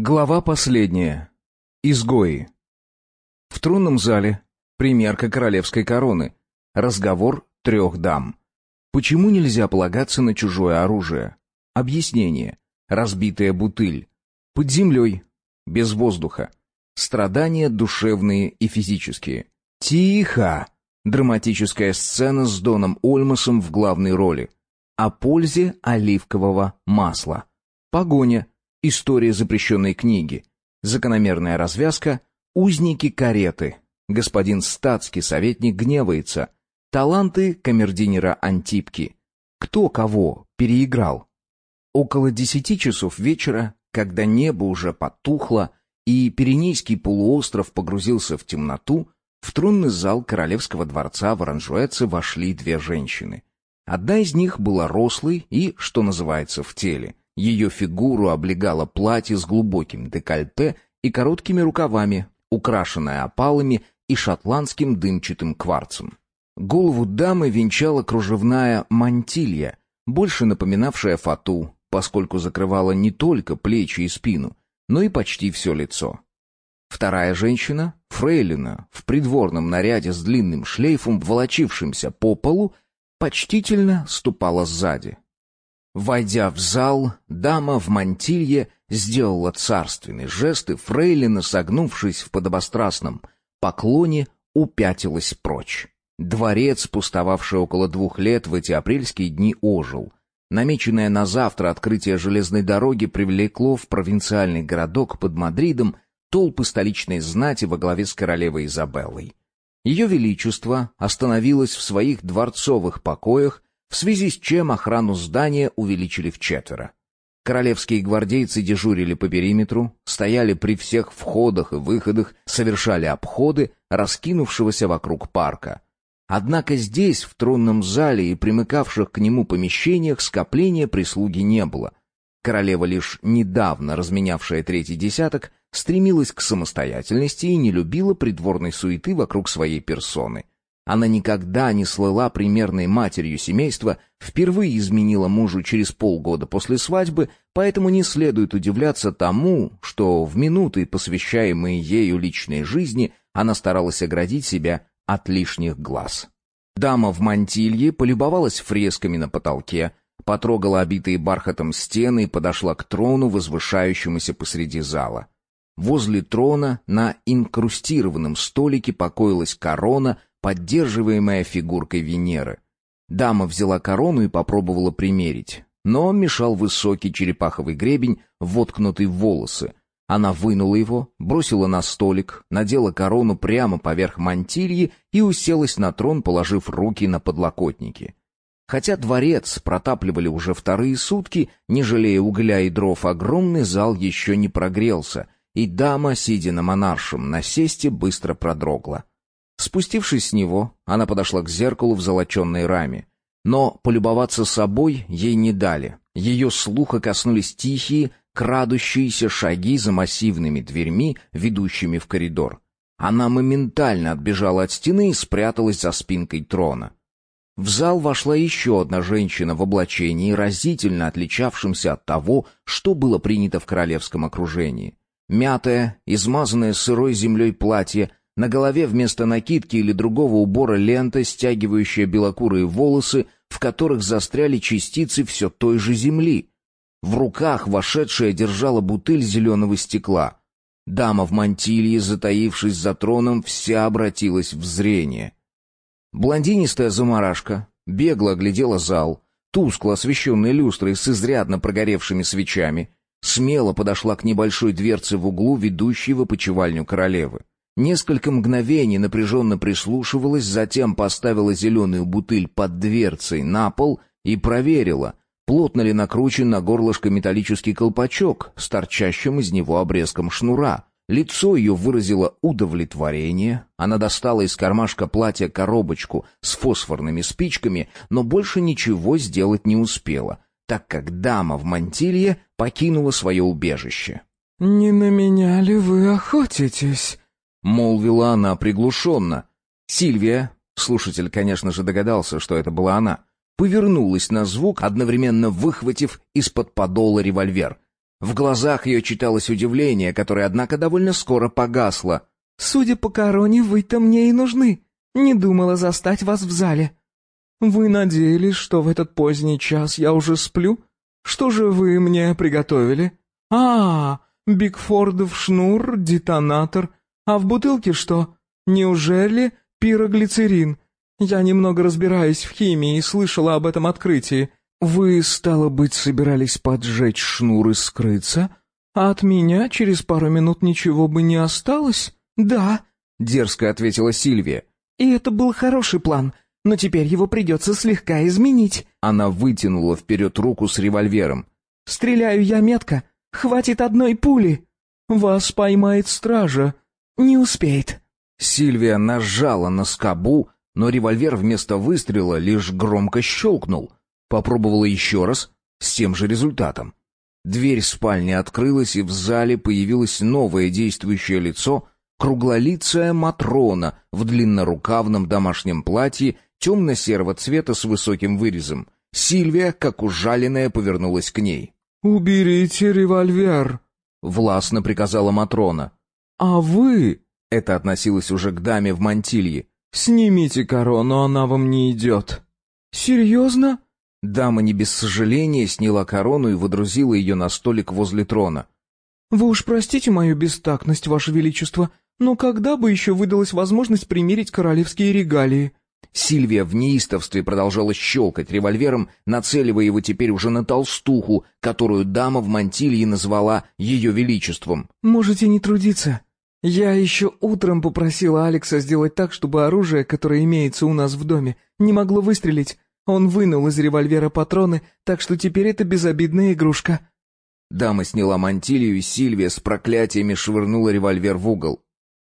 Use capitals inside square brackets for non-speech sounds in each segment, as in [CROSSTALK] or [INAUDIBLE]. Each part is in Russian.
Глава последняя. Изгои. В тронном зале примерка королевской короны. Разговор трех дам. Почему нельзя полагаться на чужое оружие? Объяснение. Разбитая бутыль. Под землей. Без воздуха. Страдания душевные и физические. Тихо! Драматическая сцена с Доном Ольмасом в главной роли. О пользе оливкового масла. Погоня История запрещенной книги. Закономерная развязка. Узники кареты. Господин статский советник гневается. Таланты камердинера Антипки. Кто кого переиграл? Около десяти часов вечера, когда небо уже потухло и Пиренейский полуостров погрузился в темноту, в тронный зал королевского дворца в Оранжуэце вошли две женщины. Одна из них была рослой и, что называется, в теле. Ее фигуру облегало платье с глубоким декольте и короткими рукавами, украшенное опалами и шотландским дымчатым кварцем. Голову дамы венчала кружевная мантилья, больше напоминавшая фату, поскольку закрывала не только плечи и спину, но и почти все лицо. Вторая женщина, фрейлина, в придворном наряде с длинным шлейфом, волочившимся по полу, почтительно ступала сзади. Войдя в зал, дама в мантилье сделала царственный жест, и фрейлина, согнувшись в подобострастном поклоне, упятилась прочь. Дворец, пустовавший около двух лет, в эти апрельские дни ожил. Намеченное на завтра открытие железной дороги привлекло в провинциальный городок под Мадридом толпы столичной знати во главе с королевой Изабеллой. Ее Величество остановилось в своих дворцовых покоях в связи с чем охрану здания увеличили в четверо. Королевские гвардейцы дежурили по периметру, стояли при всех входах и выходах, совершали обходы раскинувшегося вокруг парка. Однако здесь, в тронном зале и примыкавших к нему помещениях, скопления прислуги не было. Королева, лишь недавно разменявшая третий десяток, стремилась к самостоятельности и не любила придворной суеты вокруг своей персоны — она никогда не слыла примерной матерью семейства, впервые изменила мужу через полгода после свадьбы, поэтому не следует удивляться тому, что в минуты, посвящаемые ею личной жизни, она старалась оградить себя от лишних глаз. Дама в мантилье полюбовалась фресками на потолке, потрогала обитые бархатом стены и подошла к трону, возвышающемуся посреди зала. Возле трона на инкрустированном столике покоилась корона поддерживаемая фигуркой Венеры. Дама взяла корону и попробовала примерить, но мешал высокий черепаховый гребень, воткнутый в волосы. Она вынула его, бросила на столик, надела корону прямо поверх мантильи и уселась на трон, положив руки на подлокотники. Хотя дворец протапливали уже вторые сутки, не жалея угля и дров, огромный зал еще не прогрелся, и дама, сидя на монаршем насесте, быстро продрогла. Спустившись с него, она подошла к зеркалу в золоченной раме. Но полюбоваться собой ей не дали. Ее слуха коснулись тихие, крадущиеся шаги за массивными дверьми, ведущими в коридор. Она моментально отбежала от стены и спряталась за спинкой трона. В зал вошла еще одна женщина в облачении, разительно отличавшемся от того, что было принято в королевском окружении. Мятое, измазанное сырой землей платье на голове вместо накидки или другого убора лента, стягивающая белокурые волосы, в которых застряли частицы все той же земли. В руках вошедшая держала бутыль зеленого стекла. Дама в мантилье, затаившись за троном, вся обратилась в зрение. Блондинистая заморашка бегло оглядела зал, тускло освещенный люстрой с изрядно прогоревшими свечами, смело подошла к небольшой дверце в углу, ведущей в опочивальню королевы. Несколько мгновений напряженно прислушивалась, затем поставила зеленую бутыль под дверцей на пол и проверила, плотно ли накручен на горлышко металлический колпачок с торчащим из него обрезком шнура. Лицо ее выразило удовлетворение. Она достала из кармашка платья коробочку с фосфорными спичками, но больше ничего сделать не успела, так как дама в мантилье покинула свое убежище. «Не на меня ли вы охотитесь?» — молвила она приглушенно. Сильвия, слушатель, конечно же, догадался, что это была она, повернулась на звук, одновременно выхватив из-под подола револьвер. В глазах ее читалось удивление, которое, однако, довольно скоро погасло. «Судя по короне, вы-то мне и нужны. Не думала застать вас в зале. Вы надеялись, что в этот поздний час я уже сплю? Что же вы мне приготовили? А, Бигфордов шнур, детонатор. А в бутылке что? Неужели пироглицерин? Я немного разбираюсь в химии и слышала об этом открытии. Вы, стало быть, собирались поджечь шнур и скрыться? А от меня через пару минут ничего бы не осталось? Да, дерзко ответила Сильвия. И это был хороший план, но теперь его придется слегка изменить. Она вытянула вперед руку с револьвером. Стреляю я метко. Хватит одной пули. Вас поймает стража. Не успеет. Сильвия нажала на скобу, но револьвер вместо выстрела лишь громко щелкнул. Попробовала еще раз, с тем же результатом. Дверь спальни открылась, и в зале появилось новое действующее лицо, круглолицая Матрона в длиннорукавном домашнем платье темно-серого цвета с высоким вырезом. Сильвия, как ужаленная, повернулась к ней. «Уберите револьвер», — властно приказала Матрона. «А вы...» — это относилось уже к даме в мантилье. «Снимите корону, она вам не идет». «Серьезно?» Дама не без сожаления сняла корону и водрузила ее на столик возле трона. «Вы уж простите мою бестактность, Ваше Величество, но когда бы еще выдалась возможность примерить королевские регалии?» Сильвия в неистовстве продолжала щелкать револьвером, нацеливая его теперь уже на толстуху, которую дама в мантилье назвала ее величеством. «Можете не трудиться. Я еще утром попросила Алекса сделать так, чтобы оружие, которое имеется у нас в доме, не могло выстрелить. Он вынул из револьвера патроны, так что теперь это безобидная игрушка». Дама сняла мантилью, и Сильвия с проклятиями швырнула револьвер в угол.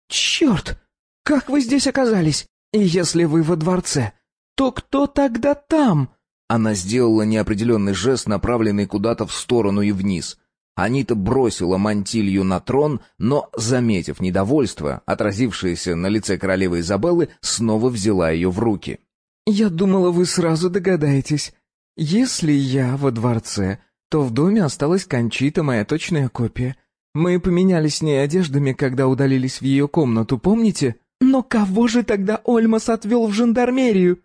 «Черт! Как вы здесь оказались? И если вы во дворце, то кто тогда там?» Она сделала неопределенный жест, направленный куда-то в сторону и вниз. Анита бросила мантилью на трон, но, заметив недовольство, отразившееся на лице королевы Изабеллы, снова взяла ее в руки. «Я думала, вы сразу догадаетесь. Если я во дворце, то в доме осталась Кончита, моя точная копия. Мы поменялись с ней одеждами, когда удалились в ее комнату, помните? Но кого же тогда Ольмас отвел в жандармерию?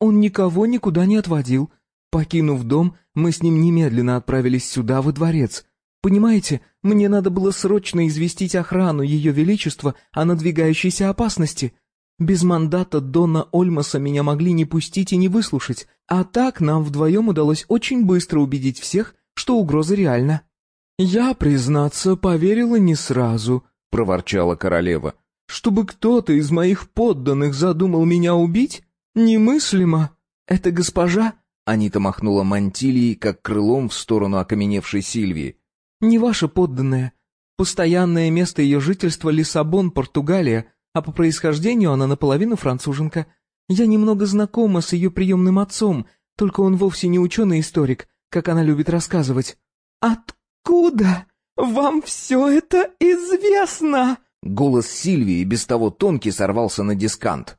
Он никого никуда не отводил. Покинув дом, мы с ним немедленно отправились сюда, во дворец. Понимаете, мне надо было срочно известить охрану Ее Величества о надвигающейся опасности. Без мандата Дона Ольмаса меня могли не пустить и не выслушать, а так нам вдвоем удалось очень быстро убедить всех, что угроза реальна. «Я, признаться, поверила не сразу», — проворчала королева. «Чтобы кто-то из моих подданных задумал меня убить? Немыслимо. Это госпожа...» Анита махнула мантилией, как крылом в сторону окаменевшей Сильвии. «Не ваша подданная. Постоянное место ее жительства — Лиссабон, Португалия, а по происхождению она наполовину француженка. Я немного знакома с ее приемным отцом, только он вовсе не ученый-историк, как она любит рассказывать». «Откуда?» «Откуда вам все это известно?» Голос Сильвии, без того тонкий, сорвался на дискант.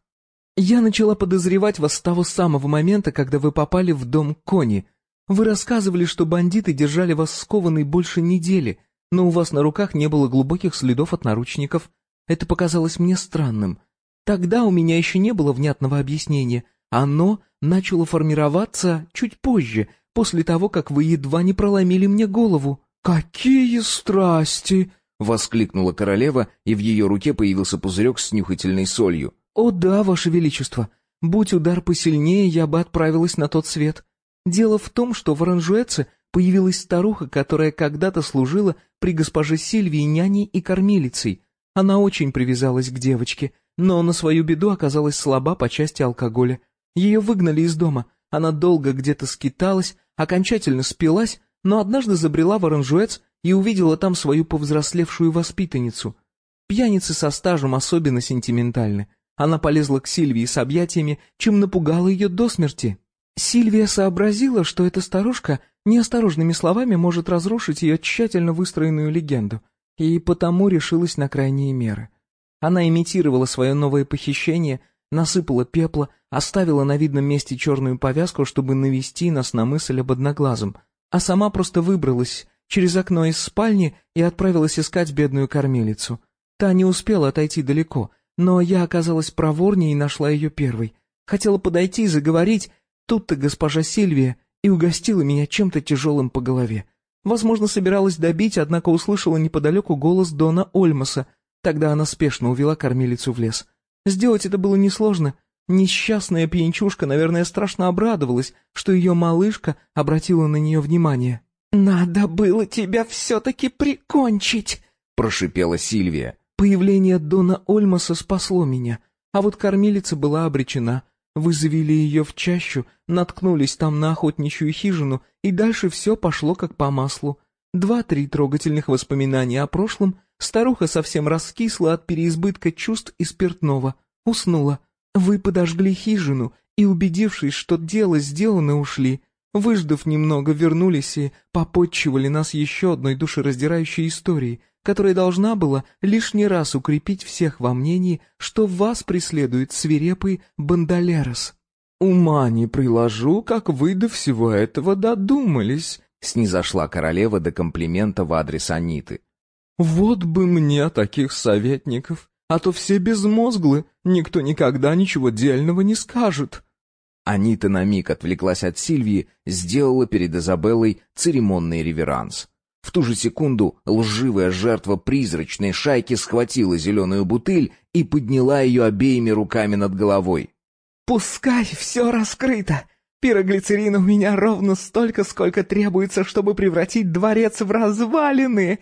«Я начала подозревать вас с того самого момента, когда вы попали в дом Кони. Вы рассказывали, что бандиты держали вас скованной больше недели, но у вас на руках не было глубоких следов от наручников. Это показалось мне странным. Тогда у меня еще не было внятного объяснения. Оно начало формироваться чуть позже, после того, как вы едва не проломили мне голову». «Какие страсти!» — воскликнула королева, и в ее руке появился пузырек с нюхательной солью. «О да, ваше величество! Будь удар посильнее, я бы отправилась на тот свет. Дело в том, что в Оранжуэце появилась старуха, которая когда-то служила при госпоже Сильвии няней и кормилицей. Она очень привязалась к девочке, но на свою беду оказалась слаба по части алкоголя. Ее выгнали из дома, она долго где-то скиталась, окончательно спилась, но однажды забрела в оранжуэц и увидела там свою повзрослевшую воспитанницу. Пьяницы со стажем особенно сентиментальны. Она полезла к Сильвии с объятиями, чем напугала ее до смерти. Сильвия сообразила, что эта старушка неосторожными словами может разрушить ее тщательно выстроенную легенду, и потому решилась на крайние меры. Она имитировала свое новое похищение, насыпала пепла, оставила на видном месте черную повязку, чтобы навести нас на мысль об одноглазом — а сама просто выбралась через окно из спальни и отправилась искать бедную кормилицу. Та не успела отойти далеко, но я оказалась проворнее и нашла ее первой. Хотела подойти заговорить, тут-то госпожа Сильвия и угостила меня чем-то тяжелым по голове. Возможно, собиралась добить, однако услышала неподалеку голос Дона Ольмаса. Тогда она спешно увела кормилицу в лес. Сделать это было несложно. Несчастная пьянчушка, наверное, страшно обрадовалась, что ее малышка обратила на нее внимание. «Надо было тебя все-таки прикончить!» — прошипела Сильвия. Появление Дона Ольмаса спасло меня, а вот кормилица была обречена. Вы завели ее в чащу, наткнулись там на охотничью хижину, и дальше все пошло как по маслу. Два-три трогательных воспоминания о прошлом, старуха совсем раскисла от переизбытка чувств и спиртного, уснула. Вы подожгли хижину и, убедившись, что дело сделано, ушли. Выждав немного, вернулись и попотчевали нас еще одной душераздирающей историей, которая должна была лишний раз укрепить всех во мнении, что вас преследует свирепый бандалерос. «Ума не приложу, как вы до всего этого додумались», — снизошла королева до комплимента в адрес Аниты. «Вот бы мне таких советников, а то все безмозглы, никто никогда ничего дельного не скажет». Анита на миг отвлеклась от Сильвии, сделала перед Изабеллой церемонный реверанс. В ту же секунду лживая жертва призрачной шайки схватила зеленую бутыль и подняла ее обеими руками над головой. «Пускай все раскрыто! Пироглицерина у меня ровно столько, сколько требуется, чтобы превратить дворец в развалины!»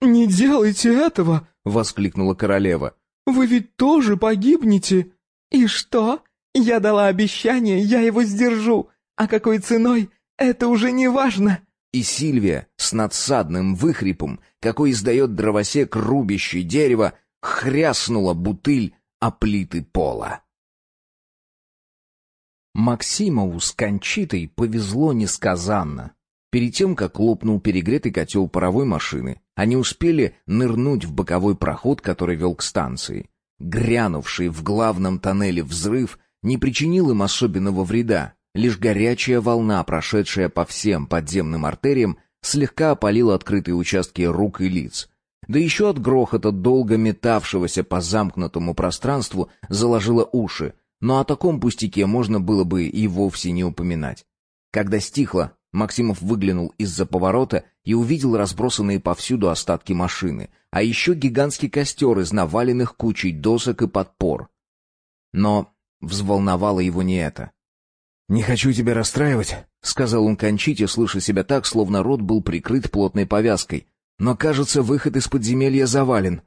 «Не делайте этого!» — воскликнула королева. «Вы ведь тоже погибнете!» «И что? Я дала обещание, я его сдержу. А какой ценой, это уже не важно!» И Сильвия с надсадным выхрипом, какой издает дровосек, рубящий дерево, хряснула бутыль о плиты пола. Максимову с Кончитой повезло несказанно. Перед тем, как лопнул перегретый котел паровой машины, они успели нырнуть в боковой проход, который вел к станции. Грянувший в главном тоннеле взрыв не причинил им особенного вреда, Лишь горячая волна, прошедшая по всем подземным артериям, слегка опалила открытые участки рук и лиц. Да еще от грохота, долго метавшегося по замкнутому пространству, заложило уши, но о таком пустяке можно было бы и вовсе не упоминать. Когда стихло, Максимов выглянул из-за поворота и увидел разбросанные повсюду остатки машины, а еще гигантский костер из наваленных кучей досок и подпор. Но взволновало его не это. «Не хочу тебя расстраивать», — сказал он Кончите, слыша себя так, словно рот был прикрыт плотной повязкой. «Но, кажется, выход из подземелья завален».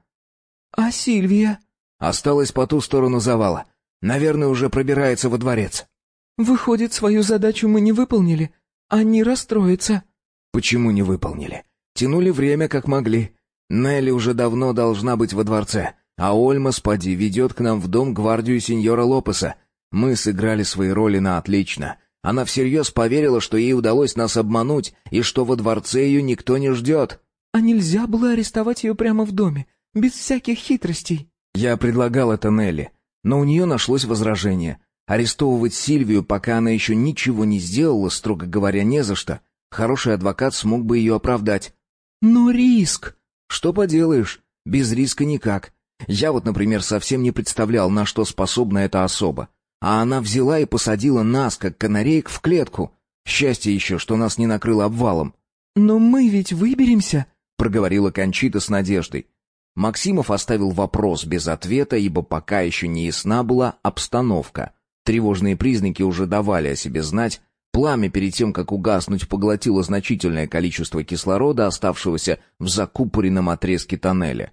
«А Сильвия?» «Осталась по ту сторону завала. Наверное, уже пробирается во дворец». «Выходит, свою задачу мы не выполнили. Они расстроятся». «Почему не выполнили? Тянули время, как могли. Нелли уже давно должна быть во дворце, а Ольма, спади, ведет к нам в дом гвардию сеньора Лопеса. Мы сыграли свои роли на отлично. Она всерьез поверила, что ей удалось нас обмануть, и что во дворце ее никто не ждет. А нельзя было арестовать ее прямо в доме, без всяких хитростей. Я предлагал это Нелли, но у нее нашлось возражение. Арестовывать Сильвию, пока она еще ничего не сделала, строго говоря, не за что. Хороший адвокат смог бы ее оправдать. Но риск... Что поделаешь, без риска никак. Я вот, например, совсем не представлял, на что способна эта особа. А она взяла и посадила нас, как канареек, в клетку. Счастье еще, что нас не накрыло обвалом. «Но мы ведь выберемся», — проговорила Кончита с надеждой. Максимов оставил вопрос без ответа, ибо пока еще не ясна была обстановка. Тревожные признаки уже давали о себе знать. Пламя перед тем, как угаснуть, поглотило значительное количество кислорода, оставшегося в закупоренном отрезке тоннеля.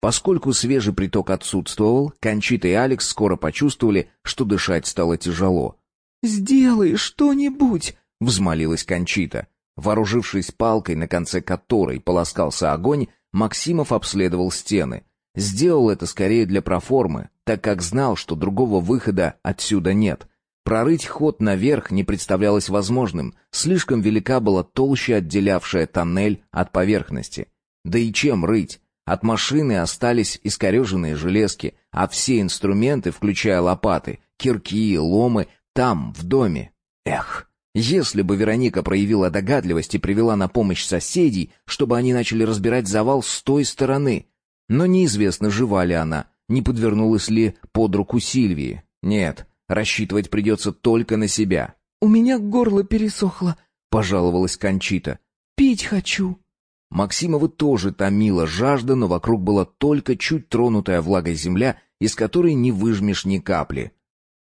Поскольку свежий приток отсутствовал, Кончита и Алекс скоро почувствовали, что дышать стало тяжело. «Сделай что-нибудь!» — взмолилась Кончита. Вооружившись палкой, на конце которой полоскался огонь, Максимов обследовал стены. Сделал это скорее для проформы, так как знал, что другого выхода отсюда нет. Прорыть ход наверх не представлялось возможным, слишком велика была толща, отделявшая тоннель от поверхности. Да и чем рыть? От машины остались искореженные железки, а все инструменты, включая лопаты, кирки, ломы, там, в доме. Эх, Если бы Вероника проявила догадливость и привела на помощь соседей, чтобы они начали разбирать завал с той стороны. Но неизвестно, жива ли она, не подвернулась ли под руку Сильвии. Нет, рассчитывать придется только на себя. «У меня горло пересохло», — пожаловалась Кончита. «Пить хочу». Максимова тоже томила жажда, но вокруг была только чуть тронутая влагой земля, из которой не выжмешь ни капли.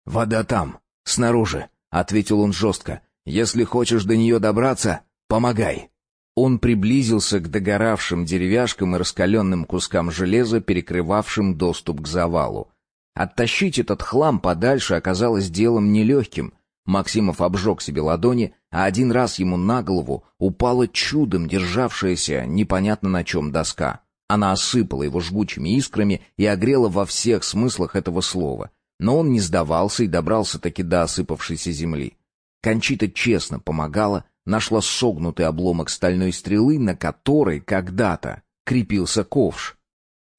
«Вода там, снаружи», — ответил он жестко. «Если хочешь до нее добраться, помогай». Он приблизился к догоравшим деревяшкам и раскаленным кускам железа, перекрывавшим доступ к завалу. Оттащить этот хлам подальше оказалось делом нелегким. Максимов обжег себе ладони, а один раз ему на голову упала чудом державшаяся непонятно на чем доска. Она осыпала его жгучими искрами и огрела во всех смыслах этого слова. Но он не сдавался и добрался таки до осыпавшейся земли. Кончита честно помогала, нашла согнутый обломок стальной стрелы, на которой когда-то крепился ковш.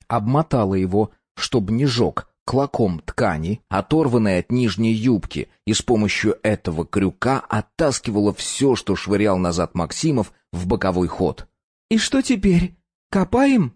Обмотала его, чтобы не жег, клоком ткани, оторванной от нижней юбки, и с помощью этого крюка оттаскивала все, что швырял назад Максимов, в боковой ход. «И что теперь? Копаем?»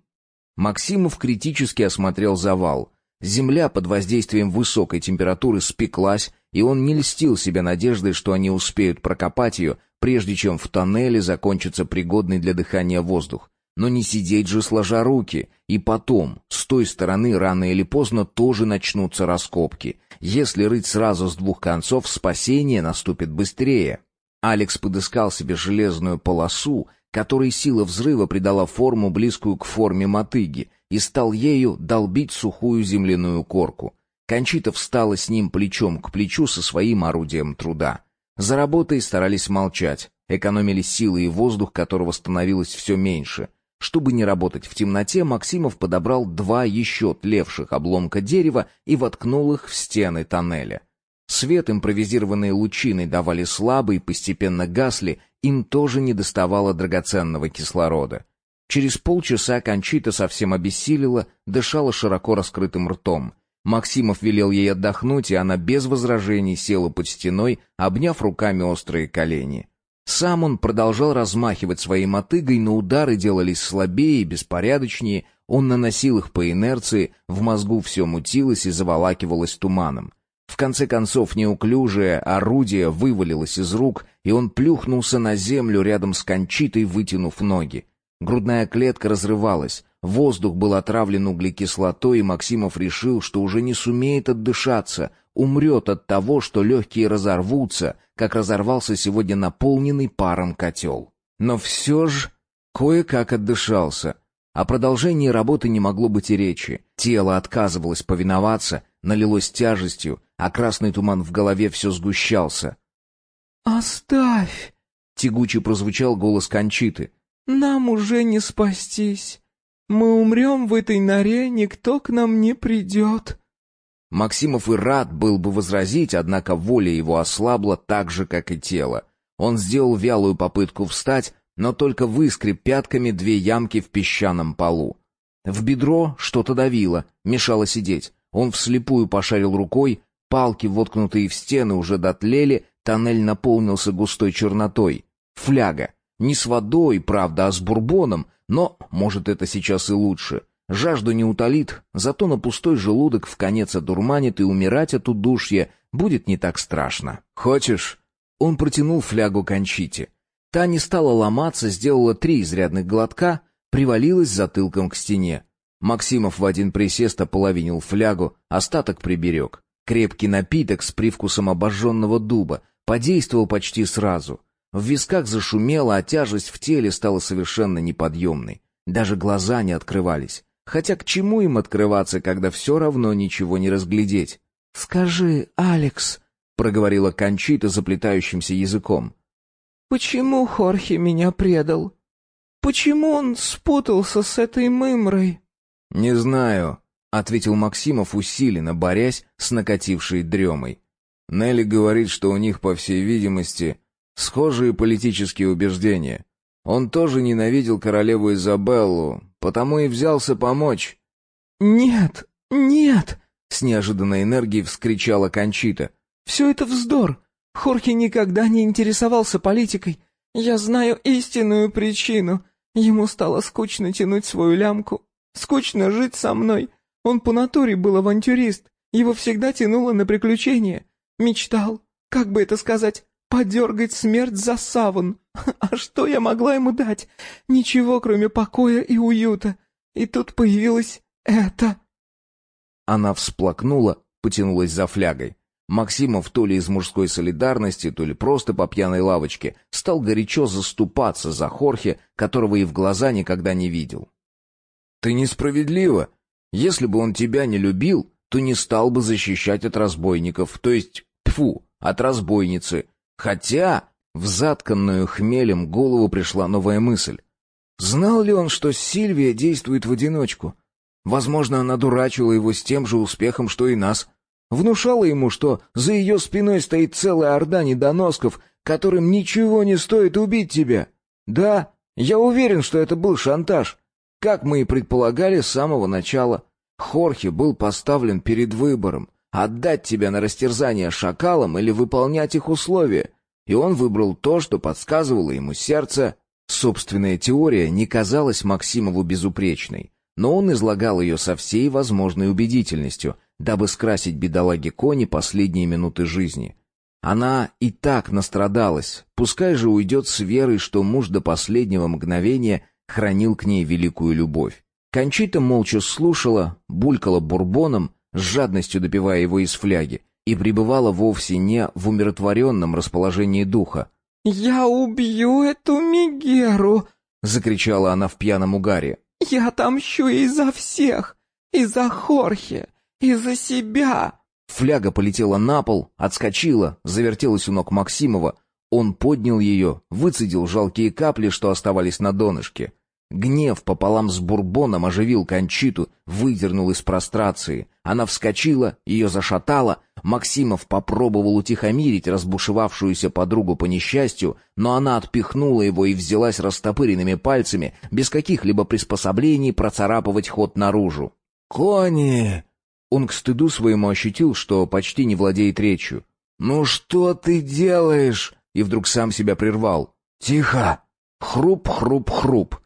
Максимов критически осмотрел завал. Земля под воздействием высокой температуры спеклась, и он не льстил себе надеждой, что они успеют прокопать ее, прежде чем в тоннеле закончится пригодный для дыхания воздух. Но не сидеть же сложа руки. И потом, с той стороны рано или поздно тоже начнутся раскопки. Если рыть сразу с двух концов, спасение наступит быстрее. Алекс подыскал себе железную полосу, которой сила взрыва придала форму, близкую к форме мотыги, и стал ею долбить сухую земляную корку. Кончита встала с ним плечом к плечу со своим орудием труда. За работой старались молчать, экономили силы и воздух, которого становилось все меньше. Чтобы не работать в темноте, Максимов подобрал два еще тлевших обломка дерева и воткнул их в стены тоннеля. Свет импровизированные лучины давали слабый, постепенно гасли, им тоже не доставало драгоценного кислорода. Через полчаса Кончита совсем обессилила, дышала широко раскрытым ртом. Максимов велел ей отдохнуть, и она без возражений села под стеной, обняв руками острые колени. Сам он продолжал размахивать своей мотыгой, но удары делались слабее и беспорядочнее, он наносил их по инерции, в мозгу все мутилось и заволакивалось туманом. В конце концов, неуклюжее орудие вывалилось из рук, и он плюхнулся на землю рядом с Кончитой, вытянув ноги. Грудная клетка разрывалась, воздух был отравлен углекислотой, и Максимов решил, что уже не сумеет отдышаться, умрет от того, что легкие разорвутся, как разорвался сегодня наполненный паром котел. Но все же кое-как отдышался. О продолжении работы не могло быть и речи. Тело отказывалось повиноваться, налилось тяжестью, а красный туман в голове все сгущался. «Оставь!» — тягуче прозвучал голос Кончиты. Нам уже не спастись. Мы умрем в этой норе, никто к нам не придет». Максимов и рад был бы возразить, однако воля его ослабла так же, как и тело. Он сделал вялую попытку встать, но только выскреб пятками две ямки в песчаном полу. В бедро что-то давило, мешало сидеть. Он вслепую пошарил рукой, палки, воткнутые в стены, уже дотлели, тоннель наполнился густой чернотой. Фляга. Не с водой, правда, а с бурбоном, но, может, это сейчас и лучше. Жажду не утолит, зато на пустой желудок в конец одурманит, и умирать от удушья будет не так страшно. «Хочешь?» Он протянул флягу Кончите. Та не стала ломаться, сделала три изрядных глотка, привалилась затылком к стене. Максимов в один присест ополовинил флягу, остаток приберег. Крепкий напиток с привкусом обожженного дуба подействовал почти сразу — в висках зашумело, а тяжесть в теле стала совершенно неподъемной. Даже глаза не открывались. Хотя к чему им открываться, когда все равно ничего не разглядеть? «Скажи, Алекс», — проговорила Кончита заплетающимся языком. «Почему Хорхе меня предал? Почему он спутался с этой мымрой?» «Не знаю», — ответил Максимов, усиленно борясь с накатившей дремой. Нелли говорит, что у них, по всей видимости, Схожие политические убеждения. Он тоже ненавидел королеву Изабеллу, потому и взялся помочь. «Нет, нет!» — с неожиданной энергией вскричала Кончита. «Все это вздор! Хорхе никогда не интересовался политикой. Я знаю истинную причину. Ему стало скучно тянуть свою лямку. Скучно жить со мной. Он по натуре был авантюрист. Его всегда тянуло на приключения. Мечтал, как бы это сказать, подергать смерть за саван. [LAUGHS] А что я могла ему дать? Ничего, кроме покоя и уюта. И тут появилось это. Она всплакнула, потянулась за флягой. Максимов то ли из мужской солидарности, то ли просто по пьяной лавочке стал горячо заступаться за Хорхе, которого и в глаза никогда не видел. «Ты несправедлива. Если бы он тебя не любил, то не стал бы защищать от разбойников, то есть, тфу, от разбойницы. Хотя в затканную хмелем голову пришла новая мысль. Знал ли он, что Сильвия действует в одиночку? Возможно, она дурачила его с тем же успехом, что и нас. Внушала ему, что за ее спиной стоит целая орда недоносков, которым ничего не стоит убить тебя. Да, я уверен, что это был шантаж. Как мы и предполагали с самого начала. Хорхе был поставлен перед выбором — отдать тебя на растерзание шакалам или выполнять их условия. И он выбрал то, что подсказывало ему сердце. Собственная теория не казалась Максимову безупречной но он излагал ее со всей возможной убедительностью, дабы скрасить бедолаге Кони последние минуты жизни. Она и так настрадалась, пускай же уйдет с верой, что муж до последнего мгновения хранил к ней великую любовь. Кончита молча слушала, булькала бурбоном, с жадностью допивая его из фляги, и пребывала вовсе не в умиротворенном расположении духа. «Я убью эту Мигеру!» — закричала она в пьяном угаре. «Я отомщу и за всех! И за Хорхе! И за себя!» Фляга полетела на пол, отскочила, завертелась у ног Максимова. Он поднял ее, выцедил жалкие капли, что оставались на донышке. Гнев пополам с бурбоном оживил Кончиту, выдернул из прострации. Она вскочила, ее зашатало. Максимов попробовал утихомирить разбушевавшуюся подругу по несчастью, но она отпихнула его и взялась растопыренными пальцами, без каких-либо приспособлений, процарапывать ход наружу. «Кони!» Он к стыду своему ощутил, что почти не владеет речью. «Ну что ты делаешь?» И вдруг сам себя прервал. «Тихо!» Хруп-хруп-хруп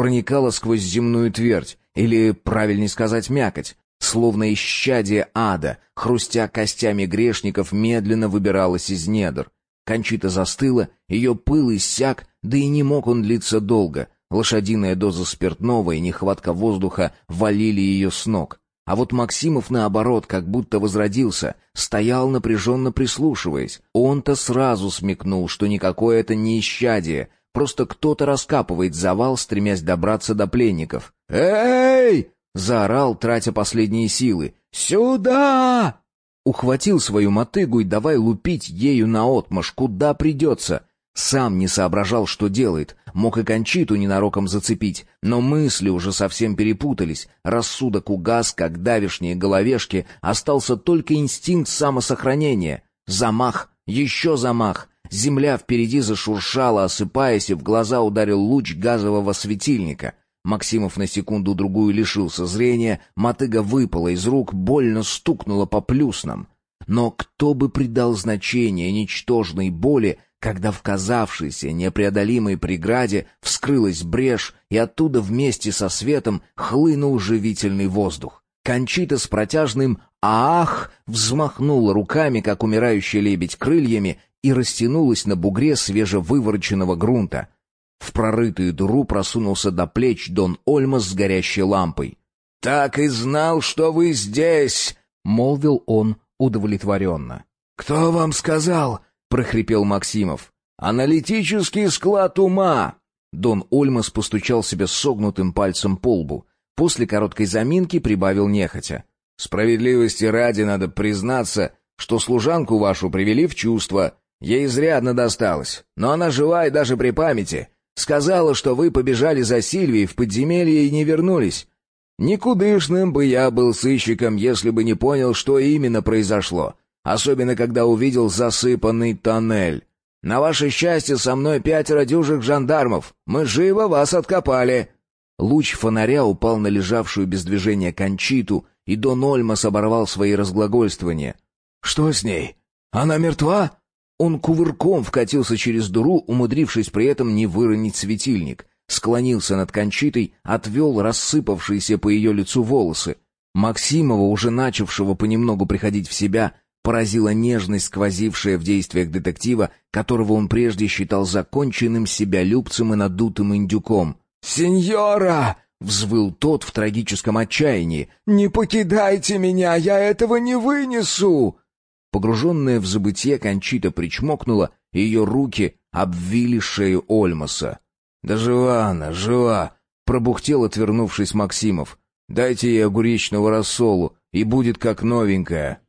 проникала сквозь земную твердь, или, правильнее сказать, мякоть, словно исчадие ада, хрустя костями грешников, медленно выбиралась из недр. Кончита застыла, ее пыл иссяк, да и не мог он длиться долго. Лошадиная доза спиртного и нехватка воздуха валили ее с ног. А вот Максимов, наоборот, как будто возродился, стоял напряженно прислушиваясь. Он-то сразу смекнул, что никакое это не исчадие, Просто кто-то раскапывает завал, стремясь добраться до пленников. «Эй!» — заорал, тратя последние силы. «Сюда!» Ухватил свою мотыгу и давай лупить ею наотмашь, куда придется. Сам не соображал, что делает. Мог и кончиту ненароком зацепить, но мысли уже совсем перепутались. Рассудок угас, как давишние головешки, остался только инстинкт самосохранения. Замах, еще замах. Земля впереди зашуршала, осыпаясь, и в глаза ударил луч газового светильника. Максимов на секунду-другую лишился зрения, мотыга выпала из рук, больно стукнула по плюснам. Но кто бы придал значение ничтожной боли, когда в казавшейся непреодолимой преграде вскрылась брешь, и оттуда вместе со светом хлынул живительный воздух. Кончита с протяжным «Ах!» взмахнула руками, как умирающий лебедь, крыльями и растянулась на бугре свежевывороченного грунта. В прорытую дыру просунулся до плеч Дон Ольмас с горящей лампой. «Так и знал, что вы здесь!» — молвил он удовлетворенно. «Кто вам сказал?» — прохрипел Максимов. «Аналитический склад ума!» Дон Ольмас постучал себе согнутым пальцем по лбу. После короткой заминки прибавил нехотя. «Справедливости ради надо признаться, что служанку вашу привели в чувство. Ей изрядно досталось, но она жива и даже при памяти. Сказала, что вы побежали за Сильвией в подземелье и не вернулись. Никудышным бы я был сыщиком, если бы не понял, что именно произошло, особенно когда увидел засыпанный тоннель. На ваше счастье, со мной пятеро дюжих жандармов. Мы живо вас откопали. Луч фонаря упал на лежавшую без движения кончиту, и Дон Ольмас оборвал свои разглагольствования. Что с ней? Она мертва? Он кувырком вкатился через дыру, умудрившись при этом не выронить светильник. Склонился над Кончитой, отвел рассыпавшиеся по ее лицу волосы. Максимова, уже начавшего понемногу приходить в себя, поразила нежность, сквозившая в действиях детектива, которого он прежде считал законченным себялюбцем и надутым индюком. «Сеньора!» — взвыл тот в трагическом отчаянии. «Не покидайте меня, я этого не вынесу!» Погруженная в забытье, Кончита причмокнула, и ее руки обвили шею Ольмаса. «Да жива она, жива!» — пробухтел, отвернувшись Максимов. «Дайте ей огуречного рассолу, и будет как новенькая».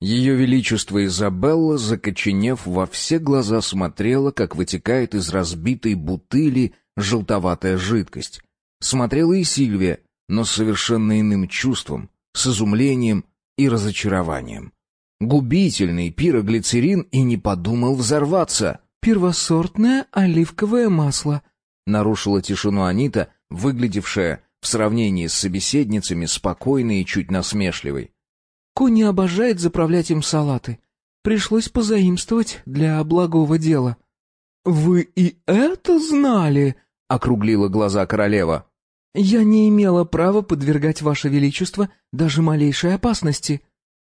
Ее Величество Изабелла, закоченев, во все глаза смотрела, как вытекает из разбитой бутыли желтоватая жидкость. Смотрела и Сильвия, но с совершенно иным чувством, с изумлением и разочарованием. Губительный пироглицерин и не подумал взорваться. «Первосортное оливковое масло», — нарушила тишину Анита, выглядевшая в сравнении с собеседницами спокойной и чуть насмешливой. «Кони обожает заправлять им салаты. Пришлось позаимствовать для благого дела». «Вы и это знали?» — округлила глаза королева. «Я не имела права подвергать Ваше Величество даже малейшей опасности».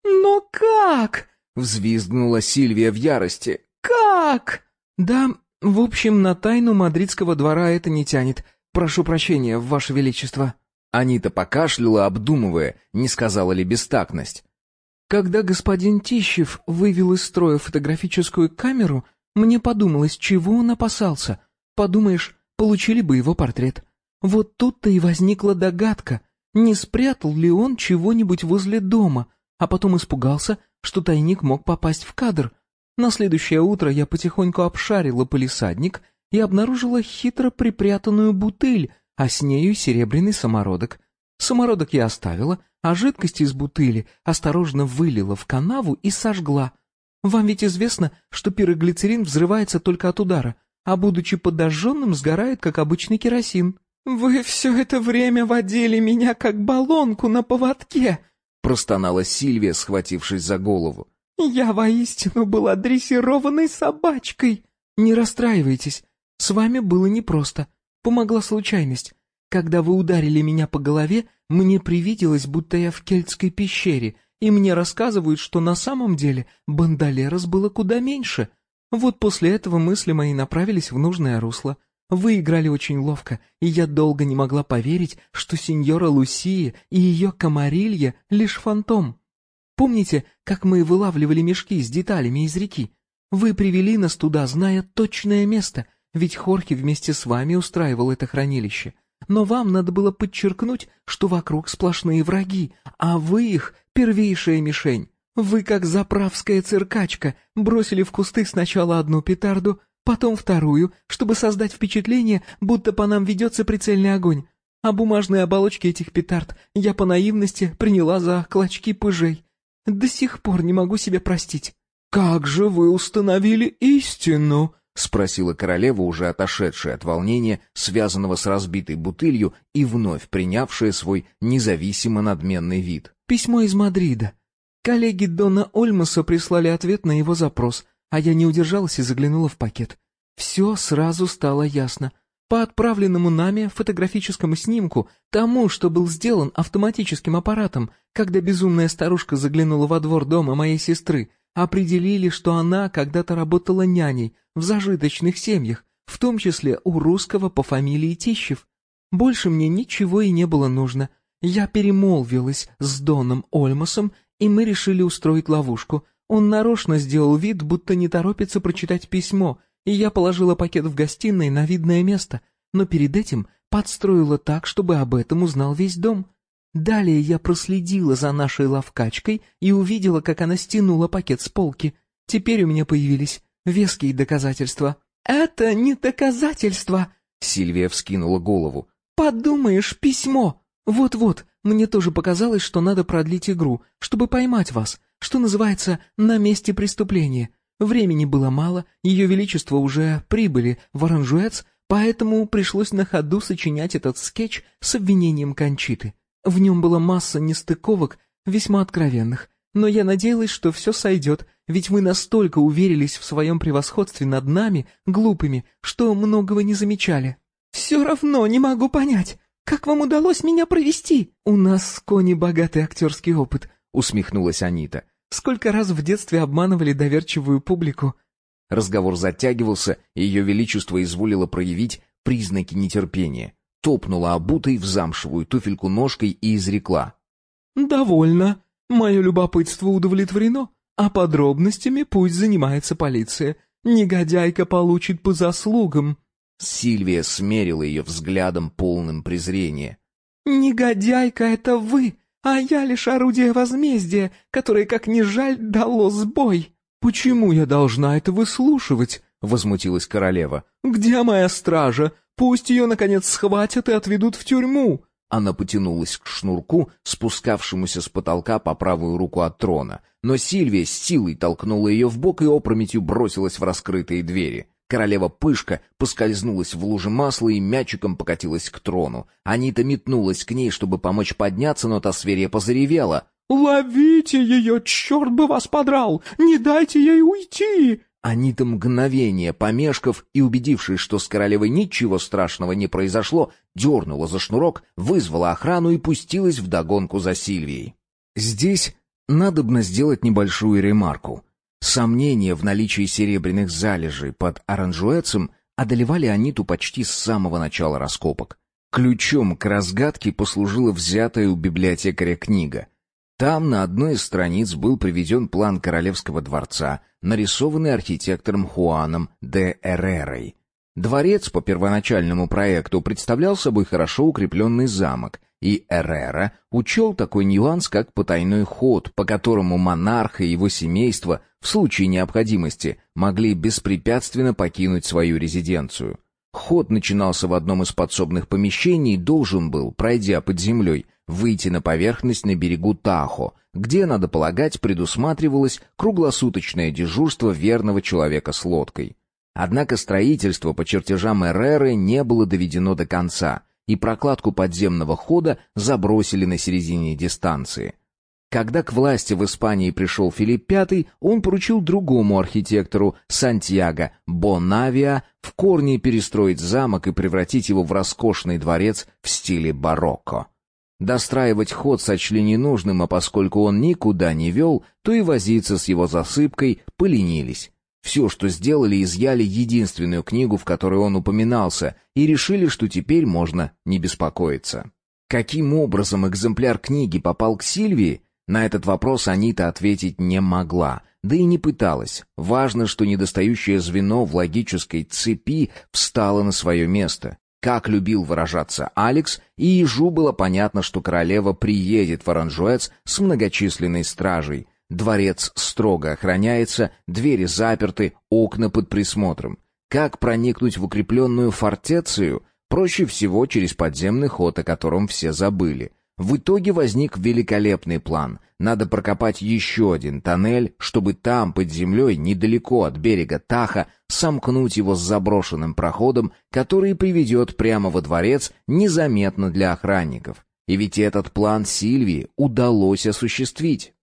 «Но как?» — взвизгнула Сильвия в ярости. «Как?» «Да, в общем, на тайну мадридского двора это не тянет. Прошу прощения, Ваше Величество». Анита покашляла, обдумывая, не сказала ли бестактность. «Когда господин Тищев вывел из строя фотографическую камеру, мне подумалось, чего он опасался. Подумаешь, получили бы его портрет. Вот тут-то и возникла догадка, не спрятал ли он чего-нибудь возле дома, а потом испугался, что тайник мог попасть в кадр. На следующее утро я потихоньку обшарила полисадник и обнаружила хитро припрятанную бутыль, а с нею серебряный самородок. Самородок я оставила, а жидкость из бутыли осторожно вылила в канаву и сожгла. Вам ведь известно, что пироглицерин взрывается только от удара, а будучи подожженным, сгорает, как обычный керосин. «Вы все это время водили меня, как баллонку на поводке!» Простонала Сильвия, схватившись за голову. «Я воистину была дрессированной собачкой!» «Не расстраивайтесь, с вами было непросто. Помогла случайность. Когда вы ударили меня по голове, мне привиделось, будто я в кельтской пещере, и мне рассказывают, что на самом деле Бандалерос было куда меньше. Вот после этого мысли мои направились в нужное русло. Вы играли очень ловко, и я долго не могла поверить, что сеньора Лусия и ее комарилья — лишь фантом. Помните, как мы вылавливали мешки с деталями из реки? Вы привели нас туда, зная точное место, ведь Хорхе вместе с вами устраивал это хранилище. Но вам надо было подчеркнуть, что вокруг сплошные враги, а вы их первейшая мишень. Вы, как заправская циркачка, бросили в кусты сначала одну петарду, потом вторую, чтобы создать впечатление, будто по нам ведется прицельный огонь. А бумажные оболочки этих петард я по наивности приняла за клочки пыжей. До сих пор не могу себе простить. «Как же вы установили истину?» — спросила королева, уже отошедшая от волнения, связанного с разбитой бутылью и вновь принявшая свой независимо надменный вид. «Письмо из Мадрида. Коллеги Дона Ольмаса прислали ответ на его запрос, а я не удержалась и заглянула в пакет. Все сразу стало ясно. По отправленному нами фотографическому снимку, тому, что был сделан автоматическим аппаратом, когда безумная старушка заглянула во двор дома моей сестры, определили, что она когда-то работала няней в зажиточных семьях, в том числе у русского по фамилии Тищев. Больше мне ничего и не было нужно. Я перемолвилась с Доном Ольмасом и мы решили устроить ловушку. Он нарочно сделал вид, будто не торопится прочитать письмо, и я положила пакет в гостиной на видное место, но перед этим подстроила так, чтобы об этом узнал весь дом. Далее я проследила за нашей ловкачкой и увидела, как она стянула пакет с полки. Теперь у меня появились веские доказательства. «Это не доказательства!» Сильвия вскинула голову. «Подумаешь, письмо! Вот-вот, мне тоже показалось, что надо продлить игру, чтобы поймать вас, что называется, на месте преступления. Времени было мало, ее величество уже прибыли в Оранжуэц, поэтому пришлось на ходу сочинять этот скетч с обвинением Кончиты. В нем была масса нестыковок, весьма откровенных. Но я надеялась, что все сойдет, ведь вы настолько уверились в своем превосходстве над нами, глупыми, что многого не замечали. Все равно не могу понять, как вам удалось меня провести? У нас с Кони богатый актерский опыт, усмехнулась Анита. Сколько раз в детстве обманывали доверчивую публику. Разговор затягивался, и ее величество изволило проявить признаки нетерпения. Топнула обутой в замшевую туфельку ножкой и изрекла. «Довольно. Мое любопытство удовлетворено, а подробностями пусть занимается полиция. Негодяйка получит по заслугам». Сильвия смерила ее взглядом полным презрения. «Негодяйка — это вы, а я лишь орудие возмездия, которое, как ни жаль, дало сбой». «Почему я должна это выслушивать?» — возмутилась королева. «Где моя стража? Пусть ее, наконец, схватят и отведут в тюрьму. Она потянулась к шнурку, спускавшемуся с потолка по правую руку от трона, но Сильвия с силой толкнула ее в бок и опрометью бросилась в раскрытые двери. Королева Пышка поскользнулась в луже масла и мячиком покатилась к трону. Анита метнулась к ней, чтобы помочь подняться, но та свирепо заревела. «Ловите ее, черт бы вас подрал! Не дайте ей уйти!» Анита мгновение, помешков и убедившись, что с королевой ничего страшного не произошло, дернула за шнурок, вызвала охрану и пустилась вдогонку за Сильвией. Здесь надобно сделать небольшую ремарку. Сомнения в наличии серебряных залежей под оранжуэцем одолевали Аниту почти с самого начала раскопок. Ключом к разгадке послужила взятая у библиотекаря книга — там на одной из страниц был приведен план королевского дворца, нарисованный архитектором Хуаном де Эрерой. Дворец по первоначальному проекту представлял собой хорошо укрепленный замок, и Эрера учел такой нюанс, как потайной ход, по которому монарх и его семейство в случае необходимости могли беспрепятственно покинуть свою резиденцию. Ход начинался в одном из подсобных помещений и должен был, пройдя под землей, выйти на поверхность на берегу Тахо, где, надо полагать, предусматривалось круглосуточное дежурство верного человека с лодкой. Однако строительство по чертежам Эреры не было доведено до конца, и прокладку подземного хода забросили на середине дистанции. Когда к власти в Испании пришел Филипп V, он поручил другому архитектору, Сантьяго Бонавиа, в корне перестроить замок и превратить его в роскошный дворец в стиле барокко. Достраивать ход сочли ненужным, а поскольку он никуда не вел, то и возиться с его засыпкой поленились. Все, что сделали, изъяли единственную книгу, в которой он упоминался, и решили, что теперь можно не беспокоиться. Каким образом экземпляр книги попал к Сильвии? На этот вопрос Анита ответить не могла, да и не пыталась. Важно, что недостающее звено в логической цепи встало на свое место. Как любил выражаться Алекс, и ежу было понятно, что королева приедет в Оранжуэц с многочисленной стражей. Дворец строго охраняется, двери заперты, окна под присмотром. Как проникнуть в укрепленную фортецию? Проще всего через подземный ход, о котором все забыли. В итоге возник великолепный план. Надо прокопать еще один тоннель, чтобы там, под землей, недалеко от берега Таха, сомкнуть его с заброшенным проходом, который приведет прямо во дворец незаметно для охранников. И ведь этот план Сильвии удалось осуществить.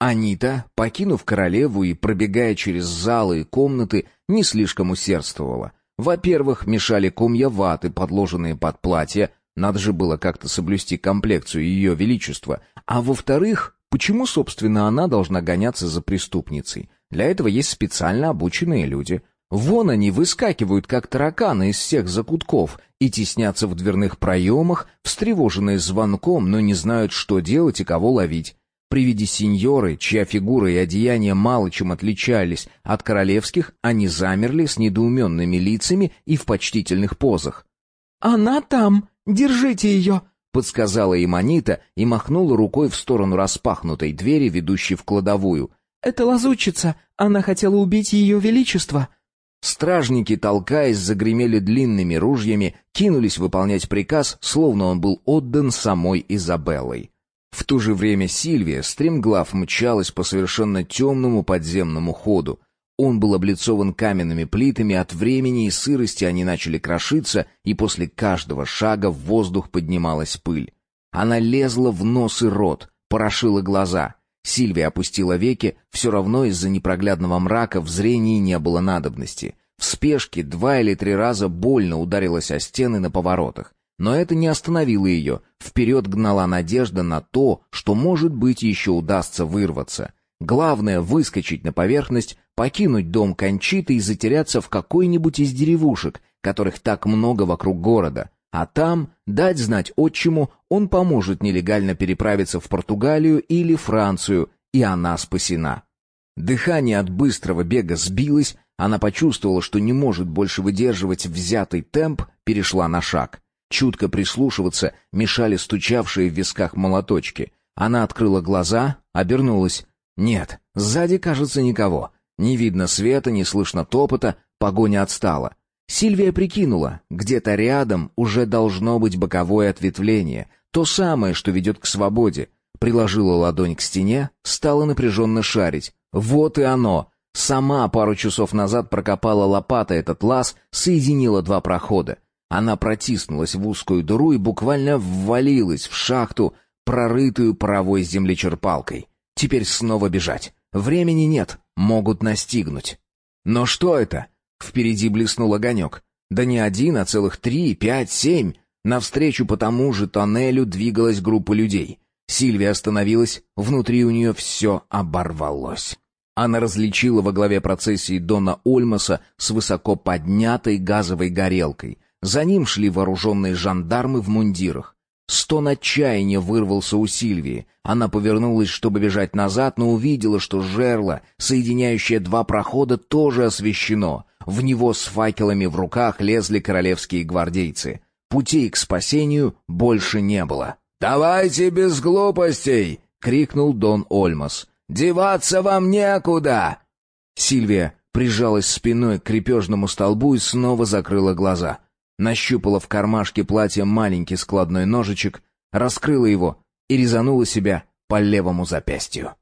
Анита, покинув королеву и пробегая через залы и комнаты, не слишком усердствовала. Во-первых, мешали комья ваты, подложенные под платье, надо же было как-то соблюсти комплекцию ее величества. А во-вторых, почему, собственно, она должна гоняться за преступницей? Для этого есть специально обученные люди. Вон они выскакивают, как тараканы из всех закутков, и теснятся в дверных проемах, встревоженные звонком, но не знают, что делать и кого ловить. При виде сеньоры, чья фигура и одеяние мало чем отличались от королевских, они замерли с недоуменными лицами и в почтительных позах. «Она там!» «Держите ее!» — подсказала им Анита и махнула рукой в сторону распахнутой двери, ведущей в кладовую. «Это лазутчица! Она хотела убить ее величество!» Стражники, толкаясь, загремели длинными ружьями, кинулись выполнять приказ, словно он был отдан самой Изабеллой. В то же время Сильвия, стремглав, мчалась по совершенно темному подземному ходу. Он был облицован каменными плитами, от времени и сырости они начали крошиться, и после каждого шага в воздух поднималась пыль. Она лезла в нос и рот, порошила глаза. Сильвия опустила веки, все равно из-за непроглядного мрака в зрении не было надобности. В спешке два или три раза больно ударилась о стены на поворотах. Но это не остановило ее. Вперед гнала надежда на то, что, может быть, еще удастся вырваться. Главное — выскочить на поверхность, покинуть дом Кончиты и затеряться в какой-нибудь из деревушек, которых так много вокруг города. А там дать знать отчиму, он поможет нелегально переправиться в Португалию или Францию, и она спасена. Дыхание от быстрого бега сбилось, она почувствовала, что не может больше выдерживать взятый темп, перешла на шаг. Чутко прислушиваться мешали стучавшие в висках молоточки. Она открыла глаза, обернулась. Нет, сзади, кажется, никого. Не видно света, не слышно топота, погоня отстала. Сильвия прикинула, где-то рядом уже должно быть боковое ответвление, то самое, что ведет к свободе. Приложила ладонь к стене, стала напряженно шарить. Вот и оно. Сама пару часов назад прокопала лопата этот лаз, соединила два прохода. Она протиснулась в узкую дыру и буквально ввалилась в шахту, прорытую паровой землечерпалкой. Теперь снова бежать. Времени нет, могут настигнуть. Но что это? Впереди блеснул огонек. Да не один, а целых три, пять, семь. Навстречу по тому же тоннелю двигалась группа людей. Сильвия остановилась, внутри у нее все оборвалось. Она различила во главе процессии Дона Ольмаса с высоко поднятой газовой горелкой. За ним шли вооруженные жандармы в мундирах. Стон отчаяния вырвался у Сильвии. Она повернулась, чтобы бежать назад, но увидела, что жерло, соединяющее два прохода, тоже освещено. В него с факелами в руках лезли королевские гвардейцы. Путей к спасению больше не было. «Давайте без глупостей!» — крикнул Дон Ольмас. «Деваться вам некуда!» Сильвия прижалась спиной к крепежному столбу и снова закрыла глаза. Нащупала в кармашке платья маленький складной ножичек, раскрыла его и резанула себя по левому запястью.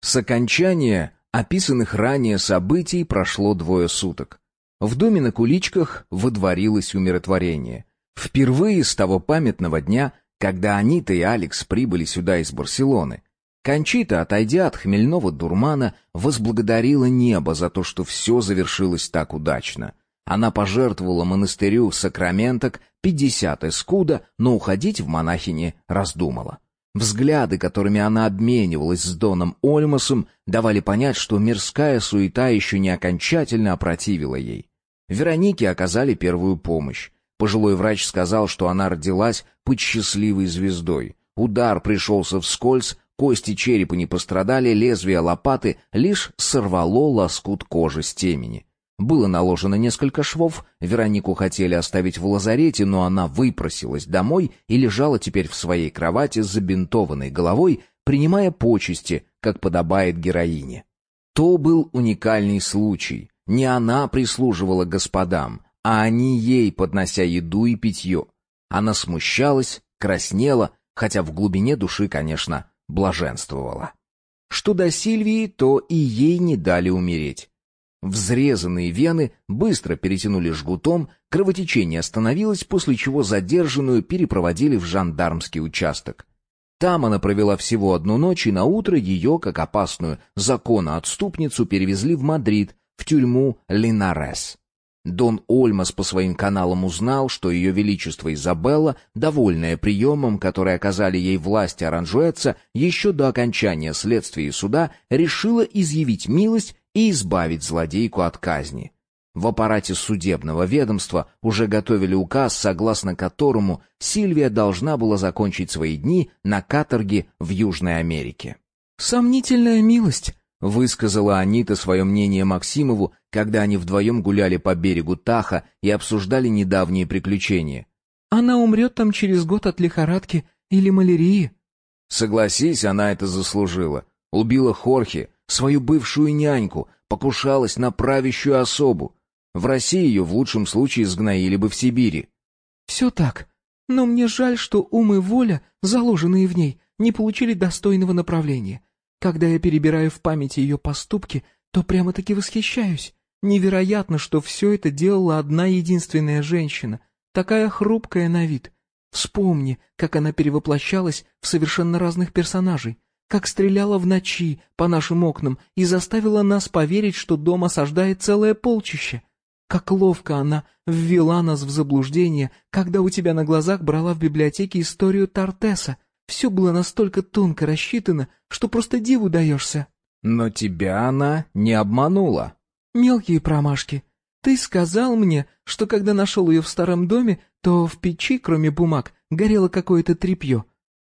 С окончания описанных ранее событий прошло двое суток. В доме на куличках водворилось умиротворение. Впервые с того памятного дня, когда Анита и Алекс прибыли сюда из Барселоны. Кончита, отойдя от хмельного дурмана, возблагодарила небо за то, что все завершилось так удачно. Она пожертвовала монастырю сакраменток пятьдесят эскуда, но уходить в монахини раздумала. Взгляды, которыми она обменивалась с Доном Ольмасом, давали понять, что мирская суета еще не окончательно опротивила ей. Веронике оказали первую помощь. Пожилой врач сказал, что она родилась под счастливой звездой. Удар пришелся вскользь, кости черепа не пострадали, лезвие лопаты лишь сорвало лоскут кожи с темени. Было наложено несколько швов, Веронику хотели оставить в лазарете, но она выпросилась домой и лежала теперь в своей кровати с забинтованной головой, принимая почести, как подобает героине. То был уникальный случай. Не она прислуживала господам, а они ей, поднося еду и питье. Она смущалась, краснела, хотя в глубине души, конечно, блаженствовала. Что до Сильвии, то и ей не дали умереть. Взрезанные вены быстро перетянули жгутом, кровотечение остановилось, после чего задержанную перепроводили в жандармский участок. Там она провела всего одну ночь, и на утро ее, как опасную законоотступницу, перевезли в Мадрид, в тюрьму Линарес. Дон Ольмас по своим каналам узнал, что ее величество Изабелла, довольная приемом, который оказали ей власти Оранжуэца, еще до окончания следствия и суда, решила изъявить милость и избавить злодейку от казни. В аппарате судебного ведомства уже готовили указ, согласно которому Сильвия должна была закончить свои дни на каторге в Южной Америке. «Сомнительная милость», — высказала Анита свое мнение Максимову, когда они вдвоем гуляли по берегу Таха и обсуждали недавние приключения. «Она умрет там через год от лихорадки или малярии». «Согласись, она это заслужила. Убила Хорхе, свою бывшую няньку, покушалась на правящую особу. В России ее в лучшем случае сгноили бы в Сибири. «Все так. Но мне жаль, что ум и воля, заложенные в ней, не получили достойного направления. Когда я перебираю в памяти ее поступки, то прямо-таки восхищаюсь. Невероятно, что все это делала одна единственная женщина, такая хрупкая на вид. Вспомни, как она перевоплощалась в совершенно разных персонажей. как стреляла в ночи по нашим окнам и заставила нас поверить, что дом осаждает целое полчище. Как ловко она ввела нас в заблуждение, когда у тебя на глазах брала в библиотеке историю Тартеса. Все было настолько тонко рассчитано, что просто диву даешься. Но тебя она не обманула. Мелкие промашки. Ты сказал мне, что когда нашел ее в старом доме, то в печи, кроме бумаг, горело какое-то тряпье.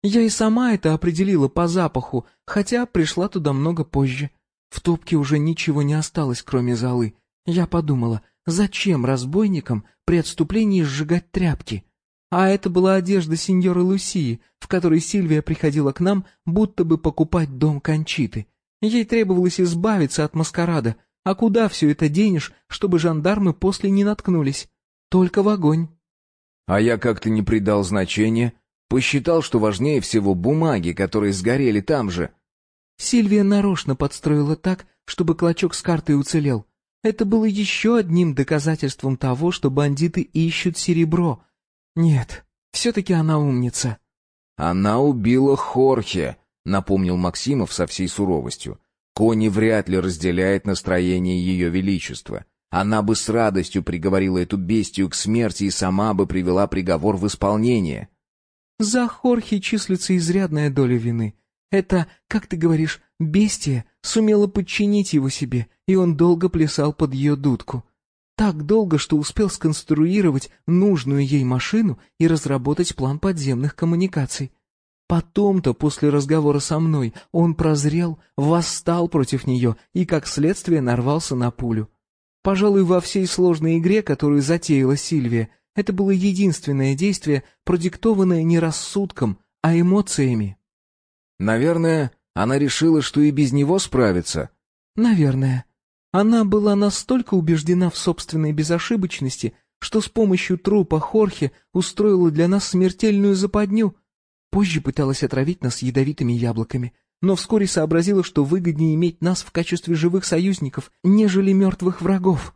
Я и сама это определила по запаху, хотя пришла туда много позже. В топке уже ничего не осталось, кроме золы. Я подумала, зачем разбойникам при отступлении сжигать тряпки? А это была одежда сеньоры Лусии, в которой Сильвия приходила к нам, будто бы покупать дом Кончиты. Ей требовалось избавиться от маскарада, а куда все это денешь, чтобы жандармы после не наткнулись? Только в огонь. А я как-то не придал значения, посчитал, что важнее всего бумаги, которые сгорели там же. Сильвия нарочно подстроила так, чтобы клочок с картой уцелел. Это было еще одним доказательством того, что бандиты ищут серебро. Нет, все-таки она умница. Она убила Хорхе, напомнил Максимов со всей суровостью. Кони вряд ли разделяет настроение ее величества. Она бы с радостью приговорила эту бестию к смерти и сама бы привела приговор в исполнение. За Хорхе числится изрядная доля вины. Это, как ты говоришь, бестия сумела подчинить его себе, и он долго плясал под ее дудку. Так долго, что успел сконструировать нужную ей машину и разработать план подземных коммуникаций. Потом-то, после разговора со мной, он прозрел, восстал против нее и, как следствие, нарвался на пулю. Пожалуй, во всей сложной игре, которую затеяла Сильвия, это было единственное действие, продиктованное не рассудком, а эмоциями. Наверное, она решила, что и без него справится. Наверное. Она была настолько убеждена в собственной безошибочности, что с помощью трупа Хорхе устроила для нас смертельную западню — Позже пыталась отравить нас ядовитыми яблоками, но вскоре сообразила, что выгоднее иметь нас в качестве живых союзников, нежели мертвых врагов.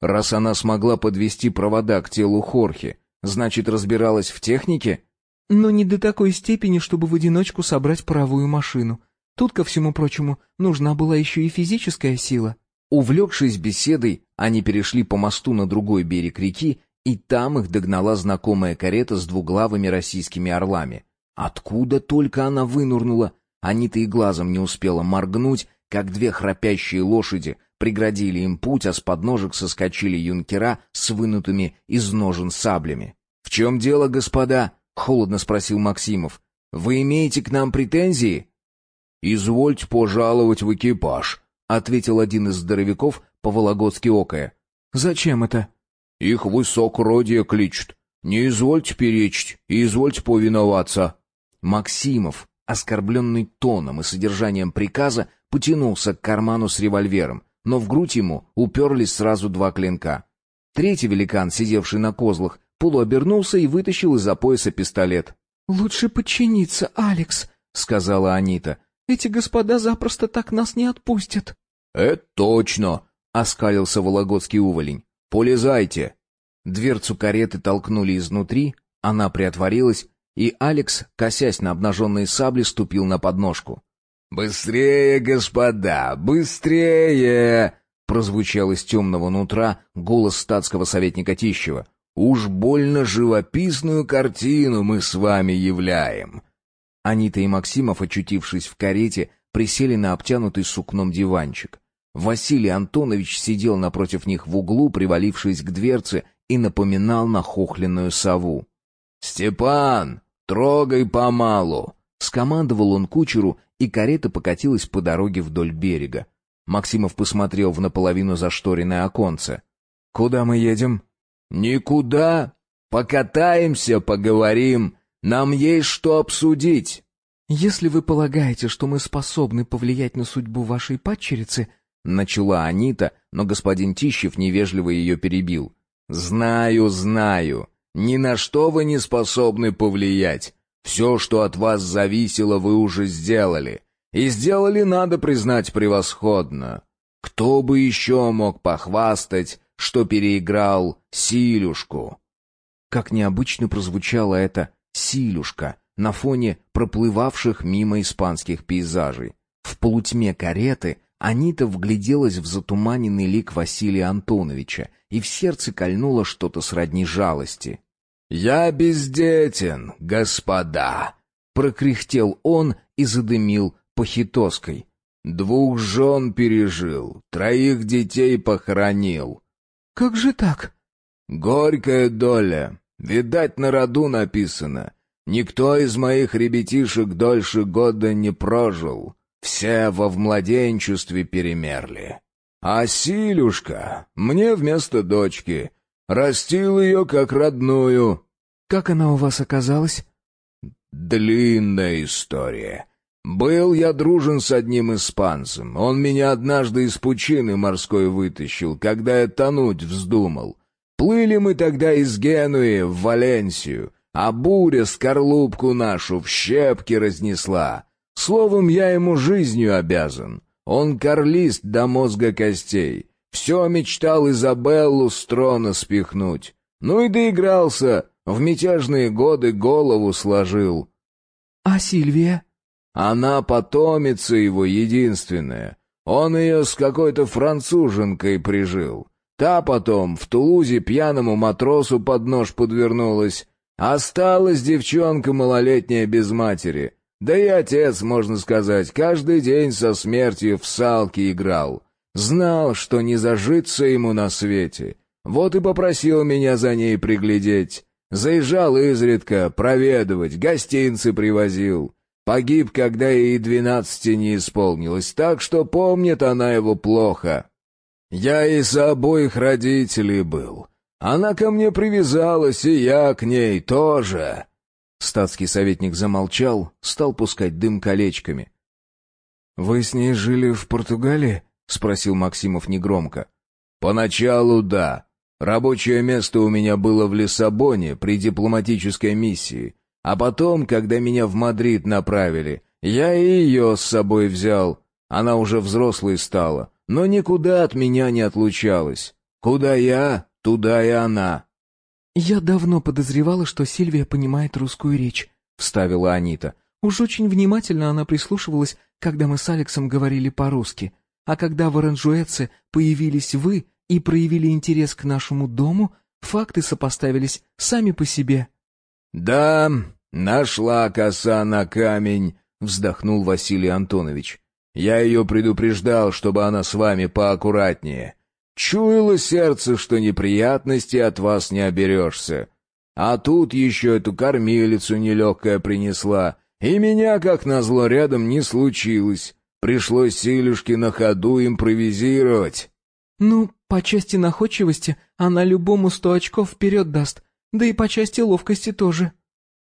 Раз она смогла подвести провода к телу Хорхе, значит, разбиралась в технике? Но не до такой степени, чтобы в одиночку собрать паровую машину. Тут, ко всему прочему, нужна была еще и физическая сила. Увлекшись беседой, они перешли по мосту на другой берег реки, и там их догнала знакомая карета с двуглавыми российскими орлами. Откуда только она вынурнула? Анита и глазом не успела моргнуть, как две храпящие лошади преградили им путь, а с подножек соскочили юнкера с вынутыми из ножен саблями. «В чем дело, господа?» — холодно спросил Максимов. «Вы имеете к нам претензии?» «Извольте пожаловать в экипаж», — ответил один из здоровяков по-вологодски окая. «Зачем это?» «Их высокородие кличут. Не извольте перечить и извольте повиноваться». Максимов, оскорбленный тоном и содержанием приказа, потянулся к карману с револьвером, но в грудь ему уперлись сразу два клинка. Третий великан, сидевший на козлах, полуобернулся и вытащил из-за пояса пистолет. «Лучше подчиниться, Алекс», — сказала Анита. «Эти господа запросто так нас не отпустят». «Это точно», — оскалился вологодский уволень. «Полезайте». Дверцу кареты толкнули изнутри, она приотворилась, и Алекс, косясь на обнаженные сабли, ступил на подножку. «Быстрее, господа, быстрее!» прозвучал из темного нутра голос статского советника Тищева. «Уж больно живописную картину мы с вами являем!» Анита и Максимов, очутившись в карете, присели на обтянутый сукном диванчик. Василий Антонович сидел напротив них в углу, привалившись к дверце, и напоминал нахохленную сову. «Степан, «Трогай помалу!» — скомандовал он кучеру, и карета покатилась по дороге вдоль берега. Максимов посмотрел в наполовину зашторенное оконце. «Куда мы едем?» «Никуда. Покатаемся, поговорим. Нам есть что обсудить». «Если вы полагаете, что мы способны повлиять на судьбу вашей падчерицы...» Начала Анита, но господин Тищев невежливо ее перебил. «Знаю, знаю. Ни на что вы не способны повлиять. Все, что от вас зависело, вы уже сделали. И сделали, надо признать, превосходно. Кто бы еще мог похвастать, что переиграл Силюшку? Как необычно прозвучало это «Силюшка», на фоне проплывавших мимо испанских пейзажей. В полутьме кареты Анита вгляделась в затуманенный лик Василия Антоновича, и в сердце кольнуло что-то сродни жалости. «Я бездетен, господа!» — прокряхтел он и задымил похитоской. «Двух жен пережил, троих детей похоронил». «Как же так?» «Горькая доля. Видать, на роду написано. Никто из моих ребятишек дольше года не прожил. Все во вмладенчестве перемерли. А Силюшка мне вместо дочки. Растил ее как родную. Как она у вас оказалась? Длинная история. Был я дружен с одним испанцем. Он меня однажды из пучины морской вытащил, когда я тонуть вздумал. Плыли мы тогда из Генуи в Валенсию, а буря скорлупку нашу в щепки разнесла. Словом, я ему жизнью обязан. Он карлист до мозга костей. Все мечтал Изабеллу с трона спихнуть. Ну и доигрался, в мятежные годы голову сложил. А Сильвия? Она потомица его единственная. Он ее с какой-то француженкой прижил. Та потом в Тулузе пьяному матросу под нож подвернулась. Осталась девчонка малолетняя без матери. Да и отец, можно сказать, каждый день со смертью в салки играл. Знал, что не зажиться ему на свете. Вот и попросил меня за ней приглядеть. Заезжал изредка, проведывать, гостинцы привозил. Погиб, когда ей двенадцати не исполнилось, так что помнит она его плохо. Я и за обоих родителей был. Она ко мне привязалась, и я к ней тоже. Статский советник замолчал, стал пускать дым колечками. «Вы с ней жили в Португалии?» — спросил Максимов негромко. «Поначалу да. Рабочее место у меня было в Лиссабоне при дипломатической миссии. А потом, когда меня в Мадрид направили, я и ее с собой взял. Она уже взрослой стала, но никуда от меня не отлучалась. Куда я, туда и она. «Я давно подозревала, что Сильвия понимает русскую речь», — вставила Анита. «Уж очень внимательно она прислушивалась, когда мы с Алексом говорили по-русски. А когда в Оранжуэце появились вы и проявили интерес к нашему дому, факты сопоставились сами по себе». «Да, нашла коса на камень», — вздохнул Василий Антонович. «Я ее предупреждал, чтобы она с вами поаккуратнее. Чуяло сердце, что неприятностей от вас не оберешься. А тут еще эту кормилицу нелегкая принесла, и меня, как назло, рядом не случилось. Пришлось силюшки на ходу импровизировать. Ну, по части находчивости она любому сто очков вперед даст, да и по части ловкости тоже.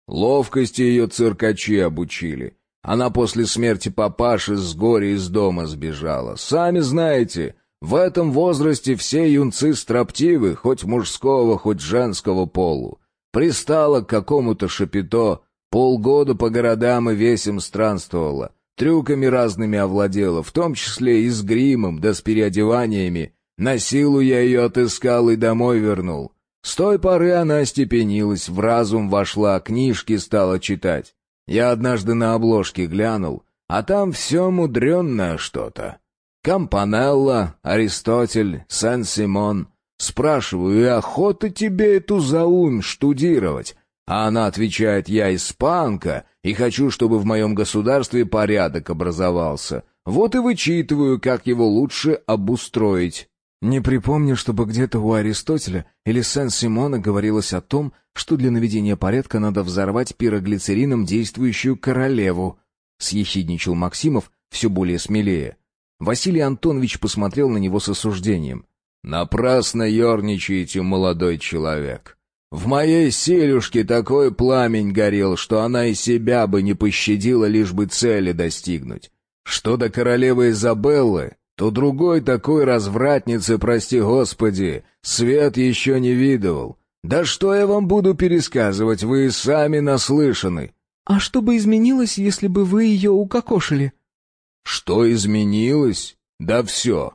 Ловкости ее циркачи обучили. Она после смерти папаши с горя из дома сбежала. Сами знаете, в этом возрасте все юнцы строптивы, хоть мужского, хоть женского полу. Пристала к какому-то шапито, полгода по городам и весям странствовала, трюками разными овладела, в том числе и с гримом, да с переодеваниями. На силу я ее отыскал и домой вернул. С той поры она остепенилась, в разум вошла, книжки стала читать. Я однажды на обложке глянул, а там все мудренное что-то. Кампанелла, Аристотель, Сен-Симон. Спрашиваю, и охота тебе эту заумь штудировать? А она отвечает, я испанка, и хочу, чтобы в моем государстве порядок образовался. Вот и вычитываю, как его лучше обустроить. Не припомню, чтобы где-то у Аристотеля или Сен-Симона говорилось о том, что для наведения порядка надо взорвать пироглицерином действующую королеву. Съехидничал Максимов все более смелее. Василий Антонович посмотрел на него с осуждением. «Напрасно ерничаете, молодой человек. В моей селюшке такой пламень горел, что она и себя бы не пощадила, лишь бы цели достигнуть. Что до королевы Изабеллы, то другой такой развратницы, прости господи, свет еще не видывал. Да что я вам буду пересказывать, вы и сами наслышаны». «А что бы изменилось, если бы вы ее укокошили?» Что изменилось? Да все.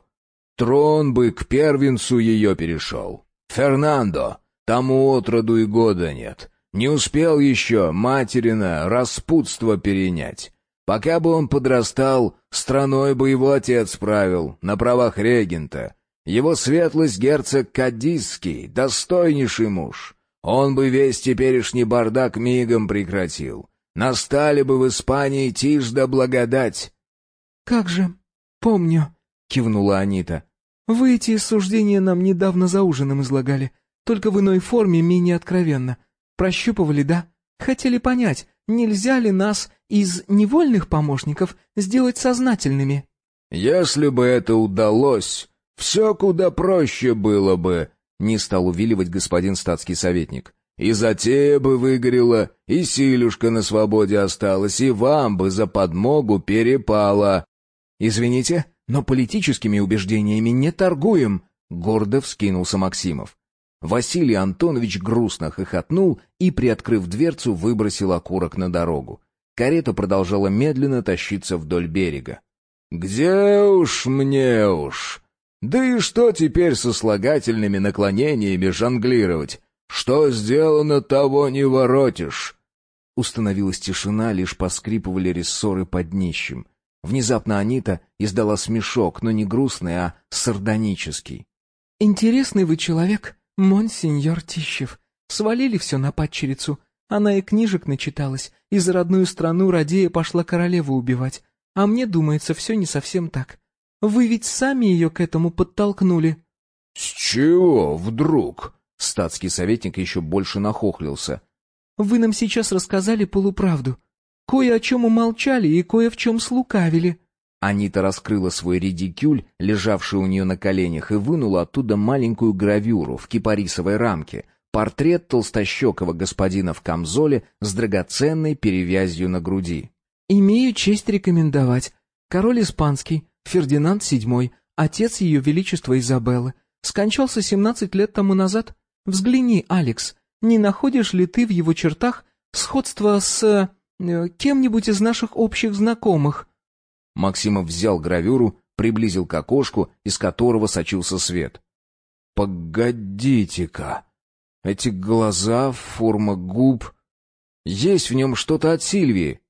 Трон бы к первенцу ее перешел. Фернандо, тому отроду и года нет. Не успел еще материна распутство перенять. Пока бы он подрастал, страной бы его отец правил, на правах регента. Его светлость герцог Кадисский, достойнейший муж. Он бы весь теперешний бардак мигом прекратил. Настали бы в Испании тишь да благодать. «Как же, помню», — кивнула Анита. «Вы эти суждения нам недавно за ужином излагали, только в иной форме, менее откровенно. Прощупывали, да? Хотели понять, нельзя ли нас из невольных помощников сделать сознательными?» «Если бы это удалось, все куда проще было бы», — не стал увиливать господин статский советник. «И затея бы выгорела, и силюшка на свободе осталась, и вам бы за подмогу перепало». «Извините, но политическими убеждениями не торгуем», — гордо вскинулся Максимов. Василий Антонович грустно хохотнул и, приоткрыв дверцу, выбросил окурок на дорогу. Карета продолжала медленно тащиться вдоль берега. «Где уж мне уж? Да и что теперь со слагательными наклонениями жонглировать? Что сделано, того не воротишь!» Установилась тишина, лишь поскрипывали рессоры под днищем. Внезапно Анита издала смешок, но не грустный, а сардонический. «Интересный вы человек, монсеньор Тищев. Свалили все на падчерицу. Она и книжек начиталась, и за родную страну Радея пошла королеву убивать. А мне думается, все не совсем так. Вы ведь сами ее к этому подтолкнули». «С чего вдруг?» Статский советник еще больше нахохлился. «Вы нам сейчас рассказали полуправду. Кое о чем умолчали и кое в чем слукавили». Анита раскрыла свой редикюль, лежавший у нее на коленях, и вынула оттуда маленькую гравюру в кипарисовой рамке, портрет толстощекого господина в камзоле с драгоценной перевязью на груди. «Имею честь рекомендовать. Король испанский, Фердинанд VII, отец ее величества Изабеллы, скончался семнадцать лет тому назад. Взгляни, Алекс, не находишь ли ты в его чертах сходство с... Э, кем-нибудь из наших общих знакомых?» Максимов взял гравюру, приблизил к окошку, из которого сочился свет. «Погодите-ка! Эти глаза, форма губ... Есть в нем что-то от Сильвии!»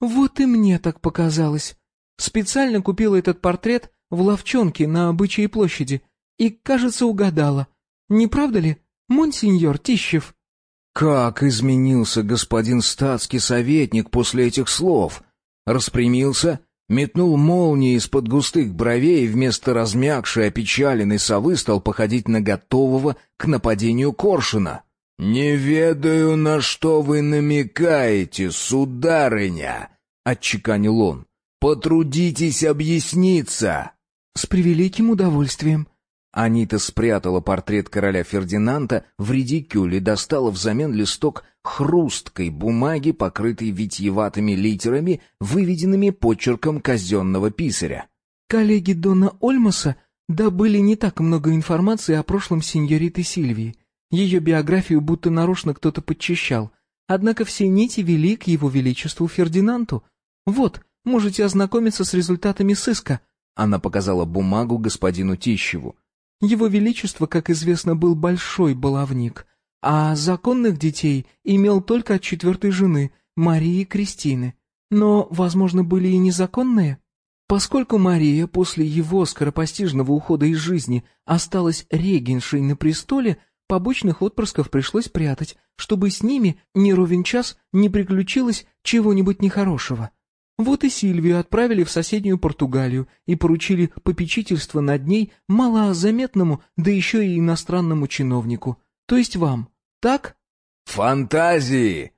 «Вот и мне так показалось. Специально купила этот портрет в ловчонке на Бычьей площади и, кажется, угадала. Не правда ли, монсеньор Тищев?» Как изменился господин статский советник после этих слов? Распрямился, метнул молнии из-под густых бровей и вместо размягшей опечаленной совы стал походить на готового к нападению коршуна. «Не ведаю, на что вы намекаете, сударыня!» — отчеканил он. «Потрудитесь объясниться!» «С превеликим удовольствием!» Анита спрятала портрет короля Фердинанда в редикюль и достала взамен листок хрусткой бумаги, покрытой витьеватыми литерами, выведенными почерком казенного писаря. «Коллеги Дона Ольмаса добыли не так много информации о прошлом сеньориты Сильвии. Ее биографию будто нарочно кто-то подчищал. Однако все нити вели к его величеству Фердинанду. Вот, можете ознакомиться с результатами сыска». Она показала бумагу господину Тищеву. Его Величество, как известно, был большой баловник, а законных детей имел только от четвертой жены, Марии Кристины. Но, возможно, были и незаконные. Поскольку Мария после его скоропостижного ухода из жизни осталась регеншей на престоле, побочных отпрысков пришлось прятать, чтобы с ними ни ровен час не приключилось чего-нибудь нехорошего. Вот и Сильвию отправили в соседнюю Португалию и поручили попечительство над ней малозаметному, да еще и иностранному чиновнику, то есть вам, так? Фантазии!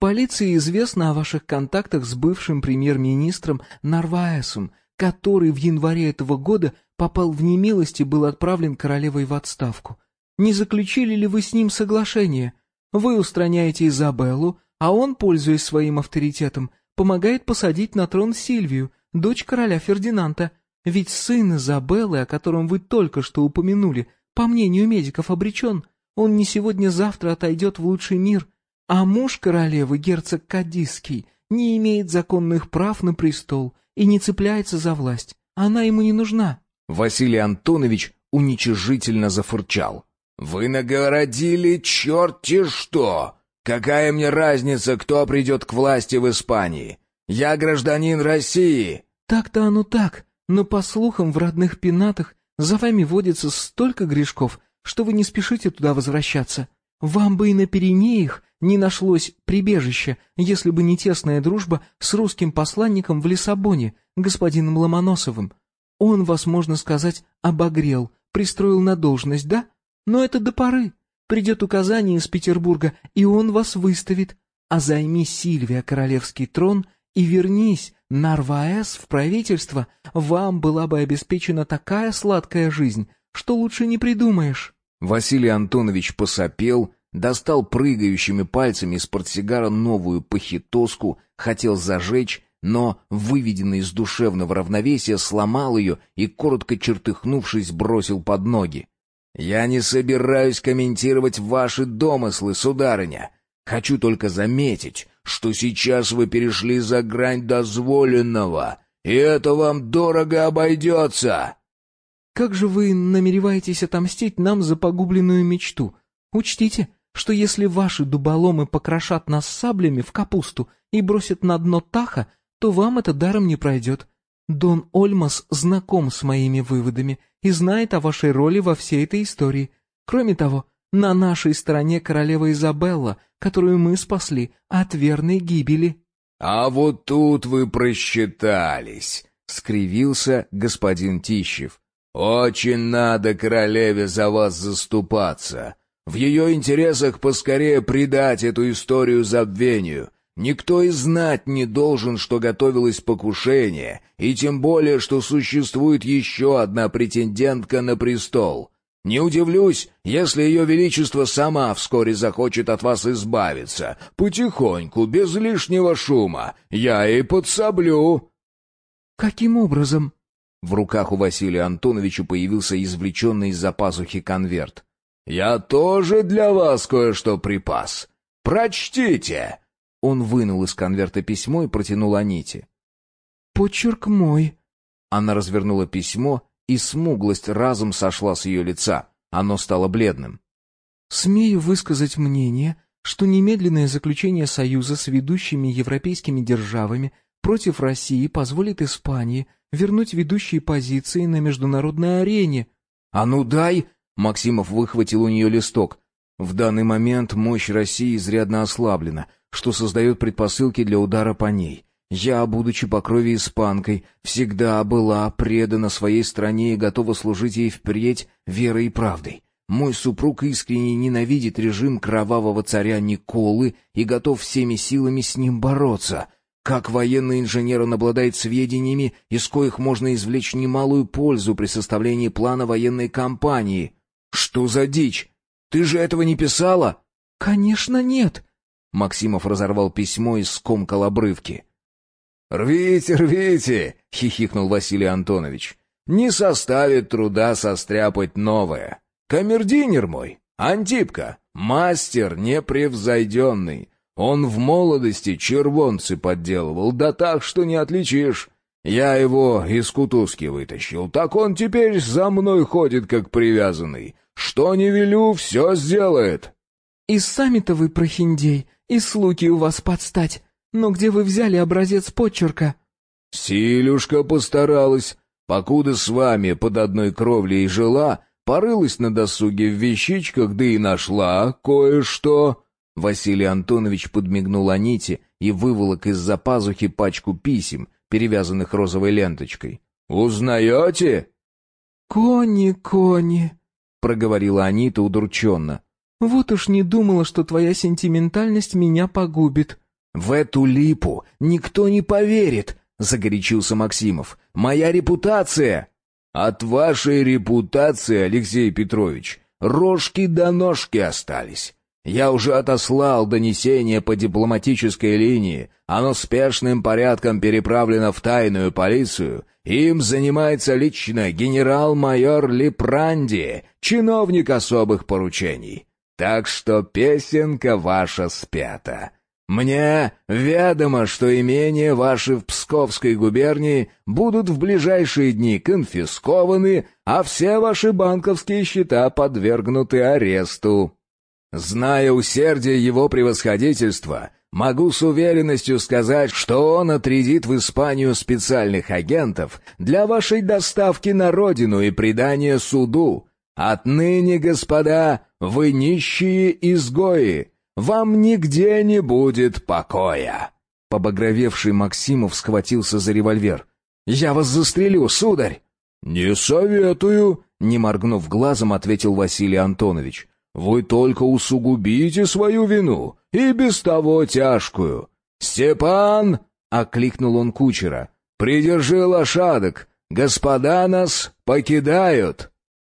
Полиции известно о ваших контактах с бывшим премьер-министром Нарваесом, который в январе этого года попал в немилость и был отправлен королевой в отставку. Не заключили ли вы с ним соглашение? Вы устраняете Изабеллу, а он, пользуясь своим авторитетом, помогает посадить на трон Сильвию, дочь короля Фердинанда. Ведь сын Изабеллы, о котором вы только что упомянули, по мнению медиков, обречен. Он не сегодня-завтра отойдет в лучший мир. А муж королевы, герцог Кадисский, не имеет законных прав на престол и не цепляется за власть. Она ему не нужна. Василий Антонович уничижительно зафырчал. «Вы нагородили черти что! Какая мне разница, кто придет к власти в Испании? Я гражданин России!» «Так-то оно так, но, по слухам, в родных пенатах за вами водится столько грешков, что вы не спешите туда возвращаться. Вам бы и на Пиренеях не нашлось прибежища, если бы не тесная дружба с русским посланником в Лиссабоне, господином Ломоносовым. Он вас, можно сказать, обогрел, пристроил на должность, да? Но это до поры. Придет указание из Петербурга, и он вас выставит. А займи Сильвия королевский трон и вернись Нарваэс в правительство, вам была бы обеспечена такая сладкая жизнь, что лучше не придумаешь». Василий Антонович посопел, достал прыгающими пальцами из портсигара новую похитоску, хотел зажечь, но, выведенный из душевного равновесия, сломал ее и, коротко чертыхнувшись, бросил под ноги. «Я не собираюсь комментировать ваши домыслы, сударыня. Хочу только заметить, что сейчас вы перешли за грань дозволенного, и это вам дорого обойдется». «Как же вы намереваетесь отомстить нам за погубленную мечту? Учтите, что если ваши дуболомы покрошат нас саблями в капусту и бросят на дно Таха, то вам это даром не пройдет. Дон Ольмас знаком с моими выводами и знает о вашей роли во всей этой истории. Кроме того, на нашей стороне королева Изабелла, которую мы спасли от верной гибели». «А вот тут вы просчитались», — скривился господин Тищев. «Очень надо королеве за вас заступаться. В ее интересах поскорее предать эту историю забвению. Никто и знать не должен, что готовилось покушение, и тем более, что существует еще одна претендентка на престол. Не удивлюсь, если ее величество сама вскоре захочет от вас избавиться, потихоньку, без лишнего шума. Я и подсоблю». «Каким образом?» В руках у Василия Антоновича появился извлеченный из-за пазухи конверт. «Я тоже для вас кое-что припас. Прочтите!» Он вынул из конверта письмо и протянул Аните. «Почерк мой». Она развернула письмо, и смуглость разом сошла с ее лица. Оно стало бледным. «Смею высказать мнение, что немедленное заключение союза с ведущими европейскими державами против России позволит Испании вернуть ведущие позиции на международной арене». «А ну дай!» — Максимов выхватил у нее листок. «В данный момент мощь России изрядно ослаблена что создает предпосылки для удара по ней. Я, будучи по крови испанкой, всегда была предана своей стране и готова служить ей впредь верой и правдой. Мой супруг искренне ненавидит режим кровавого царя Николы и готов всеми силами с ним бороться. Как военный инженер он обладает сведениями, из коих можно извлечь немалую пользу при составлении плана военной кампании. Что за дичь? Ты же этого не писала? Конечно, нет. Максимов разорвал письмо и скомкал обрывки. «Рвите, рвите!» — хихикнул Василий Антонович. «Не составит труда состряпать новое. Камердинер мой, Антипка, мастер непревзойденный. Он в молодости червонцы подделывал, да так, что не отличишь. Я его из кутузки вытащил, так он теперь за мной ходит, как привязанный. Что не велю, все сделает». «И сами-то вы прохиндей, и слуги у вас подстать. Но где вы взяли образец почерка?» «Силюшка постаралась. Покуда с вами под одной кровлей и жила, порылась на досуге в вещичках, да и нашла кое-что». Василий Антонович подмигнул Аните и выволок из-за пазухи пачку писем, перевязанных розовой ленточкой. «Узнаете?» «Кони, кони», — проговорила Анита удрученно. Вот уж не думала, что твоя сентиментальность меня погубит». «В эту липу никто не поверит», — загорячился Максимов. «Моя репутация...» «От вашей репутации, Алексей Петрович, рожки до ножки остались. Я уже отослал донесение по дипломатической линии, оно спешным порядком переправлено в тайную полицию, им занимается лично генерал-майор Лепранди, чиновник особых поручений. Так что песенка ваша спята. Мне ведомо, что имения ваши в Псковской губернии будут в ближайшие дни конфискованы, а все ваши банковские счета подвергнуты аресту». Зная усердие его превосходительства, могу с уверенностью сказать, что он отрядит в Испанию специальных агентов для вашей доставки на родину и предания суду. Отныне, господа, вы нищие изгои, вам нигде не будет покоя». Побагровевший Максимов схватился за револьвер. «Я вас застрелю, сударь!» «Не советую», — не моргнув глазом, ответил Василий Антонович. «Вы только усугубите свою вину, и без того тяжкую. Степан!» — окликнул он кучера. «Придержи лошадок, господа нас покидают!»